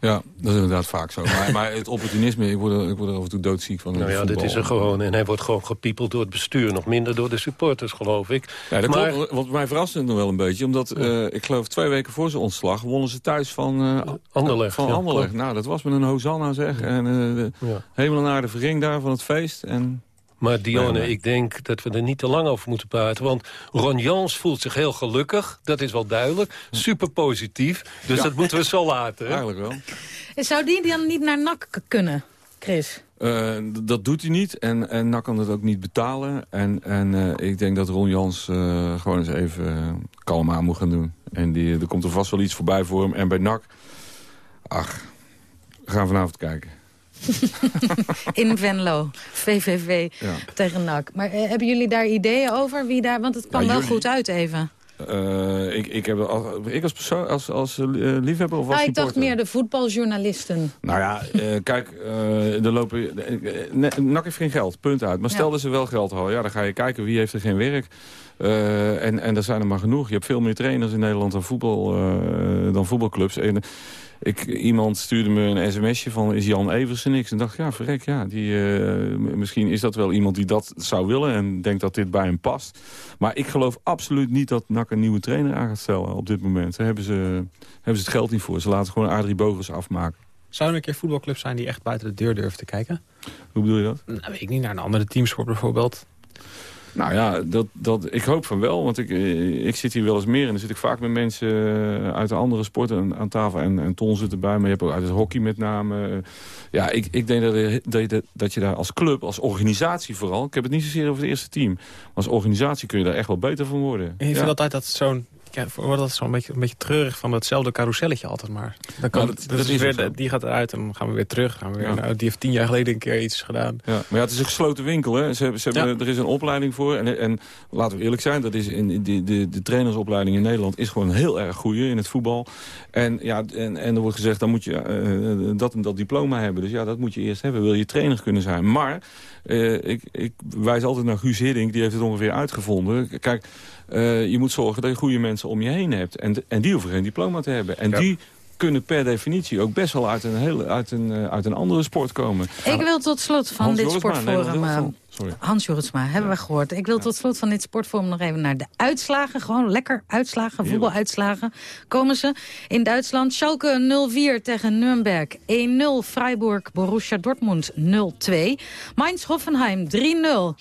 S1: Ja, dat is inderdaad vaak zo. Maar, maar het opportunisme, ik word, er, ik word er af en toe doodziek van.
S15: Nou ja, dit is er gewoon. En hij wordt gewoon gepiepeld door het bestuur. Nog minder door de supporters, geloof ik.
S1: Ja, dat maar... klopt. Want mij verrast het nog wel een beetje. Omdat, uh, ik geloof twee weken voor zijn ontslag... wonnen ze thuis van uh,
S15: Anderlecht.
S1: Van
S15: ja,
S1: Anderlecht. Nou, dat was met een hosanna, zeg. En uh, ja. helemaal naar de verring daar van het feest. En
S15: maar Dionne, ik denk dat we er niet te lang over moeten praten. Want Ron Jans voelt zich heel gelukkig. Dat is wel duidelijk. Super positief. Dus ja. dat moeten we zo laten. Hè?
S1: Eigenlijk wel.
S13: Zou die dan niet naar NAC kunnen, Chris?
S1: Uh, dat doet hij niet. En, en NAC kan het ook niet betalen. En, en uh, ik denk dat Ron Jans uh, gewoon eens even kalm aan moet gaan doen. En die, er komt er vast wel iets voorbij voor hem. En bij NAC, ach, we gaan vanavond kijken.
S13: in Venlo, VVV ja. tegen NAC. Maar uh, hebben jullie daar ideeën over? Wie daar, want het kwam wel jullie... goed uit even.
S1: Uh, ik, ik, heb, ik als persoon, als, als uh, liefhebber of als
S13: nou, Ik dacht meer de voetbaljournalisten.
S1: Nou ja, uh, kijk, er lopen... NAC heeft geen geld, punt uit. Maar stel ja. dat ze wel geld hadden, ja, dan ga je kijken wie heeft er geen werk. en, en er zijn er maar genoeg. Je hebt veel meer trainers in Nederland dan, voetbal, dan voetbalclubs. En, ik, iemand stuurde me een sms'je van is Jan Evers en niks. En dacht, ja, verrek, ja, die, uh, misschien is dat wel iemand die dat zou willen... en denkt dat dit bij hem past. Maar ik geloof absoluut niet dat NAC een nieuwe trainer aan gaat stellen op dit moment. Daar hebben ze, hebben ze het geld niet voor. Ze laten gewoon Adrie Bogers afmaken.
S21: Zou er een keer voetbalclubs zijn die echt buiten de deur durven te kijken?
S1: Hoe bedoel je dat?
S21: Nou, weet ik niet, naar een andere teamsport bijvoorbeeld.
S1: Nou ja, dat, dat, ik hoop van wel. Want ik, ik zit hier wel eens meer. En dan zit ik vaak met mensen uit de andere sporten aan tafel. En, en Ton zit erbij. Maar je hebt ook uit het hockey met name. Ja, ik, ik denk dat, je, dat je daar als club, als organisatie vooral... Ik heb het niet zozeer over het eerste team. Maar als organisatie kun je daar echt wel beter van worden.
S21: En je vindt altijd dat zo'n ja, wordt dat zo'n beetje, een beetje treurig van hetzelfde carouselletje altijd maar. Dan kan, nou, dat, dat, dat is weer, die gaat eruit en dan gaan we weer terug. Gaan we weer, ja. nou, die heeft tien jaar geleden een keer iets gedaan.
S1: Ja, maar ja, het is een gesloten winkel. Hè. Ze hebben, ze hebben. Er is een opleiding voor. En, en laten we eerlijk zijn, dat is in de, de, de trainersopleiding in Nederland is gewoon heel erg goed in het voetbal. En, ja, en, en er wordt gezegd, dan moet je uh, dat en dat diploma hebben. Dus ja, dat moet je eerst hebben. Wil je trainer kunnen zijn. Maar uh, ik, ik wijs altijd naar Guus Hiddink, die heeft het ongeveer uitgevonden. Kijk, uh, je moet zorgen dat je goede mensen om je heen hebt. En, en die hoeven geen diploma te hebben. En ja. die kunnen per definitie ook best wel uit een, hele, uit een, uh, uit een andere sport komen.
S13: Ik wil tot slot van Hans dit sportforum... Hans Jorritsma, hebben we gehoord. Ik wil ja. tot slot van dit sportforum nog even naar de uitslagen. Gewoon lekker uitslagen, voetbaluitslagen. Komen ze in Duitsland. Schalke 0-4 tegen Nürnberg. 1-0 Freiburg, Borussia Dortmund 0-2. Mainz Hoffenheim 3-0. Uh,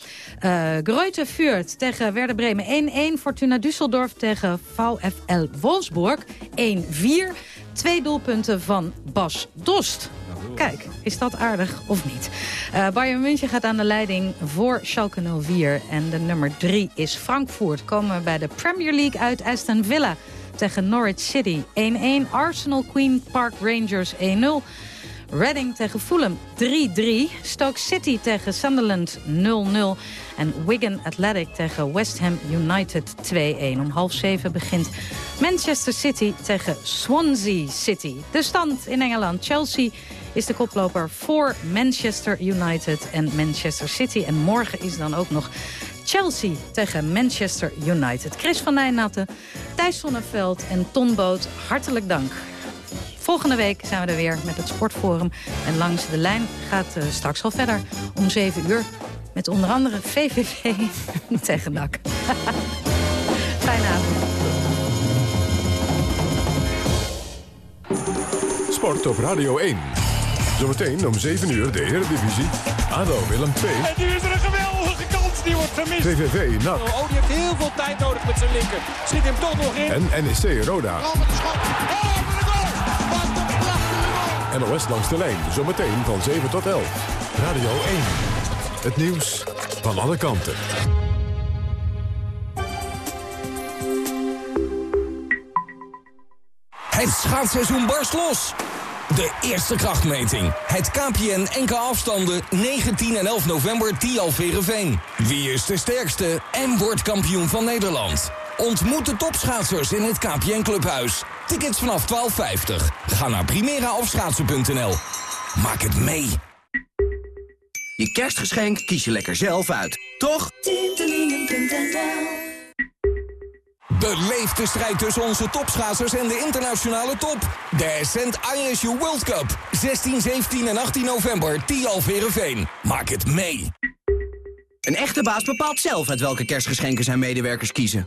S13: Greuther Fürth tegen Werder Bremen 1-1. Fortuna Düsseldorf tegen VfL Wolfsburg 1-4. Twee doelpunten van Bas Dost. Kijk, is dat aardig of niet? Uh, Bayern München gaat aan de leiding voor Schalke 04. En de nummer 3 is Frankfurt. Komen we bij de Premier League uit Aston Villa tegen Norwich City 1-1. Arsenal Queen Park Rangers 1-0. Reading tegen Fulham 3-3. Stoke City tegen Sunderland 0-0. En Wigan Athletic tegen West Ham United 2-1. Om half zeven begint Manchester City tegen Swansea City. De stand in Engeland. Chelsea is de koploper voor Manchester United en Manchester City. En morgen is dan ook nog Chelsea tegen Manchester United. Chris van Nijnatten, Thijs Sonneveld en Ton Boot, hartelijk dank. Volgende week zijn we er weer met het Sportforum. En langs de lijn gaat uh, straks al verder om 7 uur. Met onder andere VVV tegen NAC. Fijne avond.
S22: Sport op Radio 1. Zometeen om 7 uur de Eredivisie. ADO Willem 2.
S23: En nu is er een geweldige kans, die wordt gemist.
S22: VVV NAC.
S23: Oh, die heeft heel veel tijd nodig met zijn linker. Schiet hem toch nog in.
S22: En NEC Roda.
S23: Oh, wat een schot. Oh, wat een goal. Wat een prachtige goal.
S22: NOS langs de lijn, zometeen van 7 tot 11. Radio 1. Het nieuws van alle kanten.
S24: Het schaatsseizoen barst los. De eerste krachtmeting. Het KPN NK afstanden 19 en 11 november Tialverenveen. Wie is de sterkste en wordt kampioen van Nederland? Ontmoet de topschaatsers in het KPN Clubhuis. Tickets vanaf 12,50. Ga naar primeraofschaatsen.nl. Maak het mee.
S9: Je kerstgeschenk kies je lekker zelf uit, toch?
S24: Beleef de strijd tussen onze topschaatsers en de internationale top. De Ascent ISU World Cup. 16, 17 en 18 november, Tialf Verenveen. Maak het mee.
S9: Een echte baas bepaalt zelf uit welke kerstgeschenken zijn medewerkers kiezen.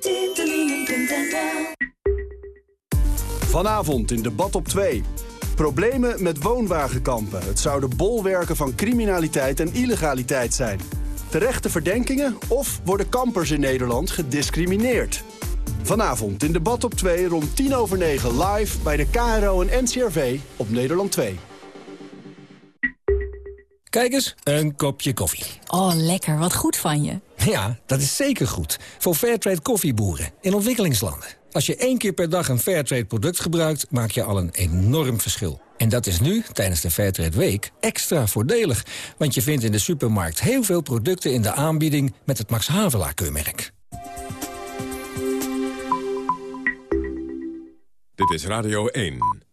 S20: Vanavond in debat op 2. Problemen met woonwagenkampen. Het zouden bolwerken van criminaliteit en illegaliteit zijn. Terechte verdenkingen of worden kampers in Nederland gediscrimineerd? Vanavond in debat op 2 rond 10 over 9 live bij de KRO en NCRV op Nederland 2.
S25: Kijk eens, een kopje koffie.
S10: Oh, lekker. Wat goed van je.
S25: Ja, dat is zeker goed. Voor Fairtrade koffieboeren in ontwikkelingslanden. Als je één keer per dag een Fairtrade product gebruikt, maak je al een enorm verschil. En dat is nu, tijdens de Fairtrade Week, extra voordelig. Want je vindt in de supermarkt heel veel producten in de aanbieding met het Max Havelaar-keurmerk.
S22: Dit is Radio 1.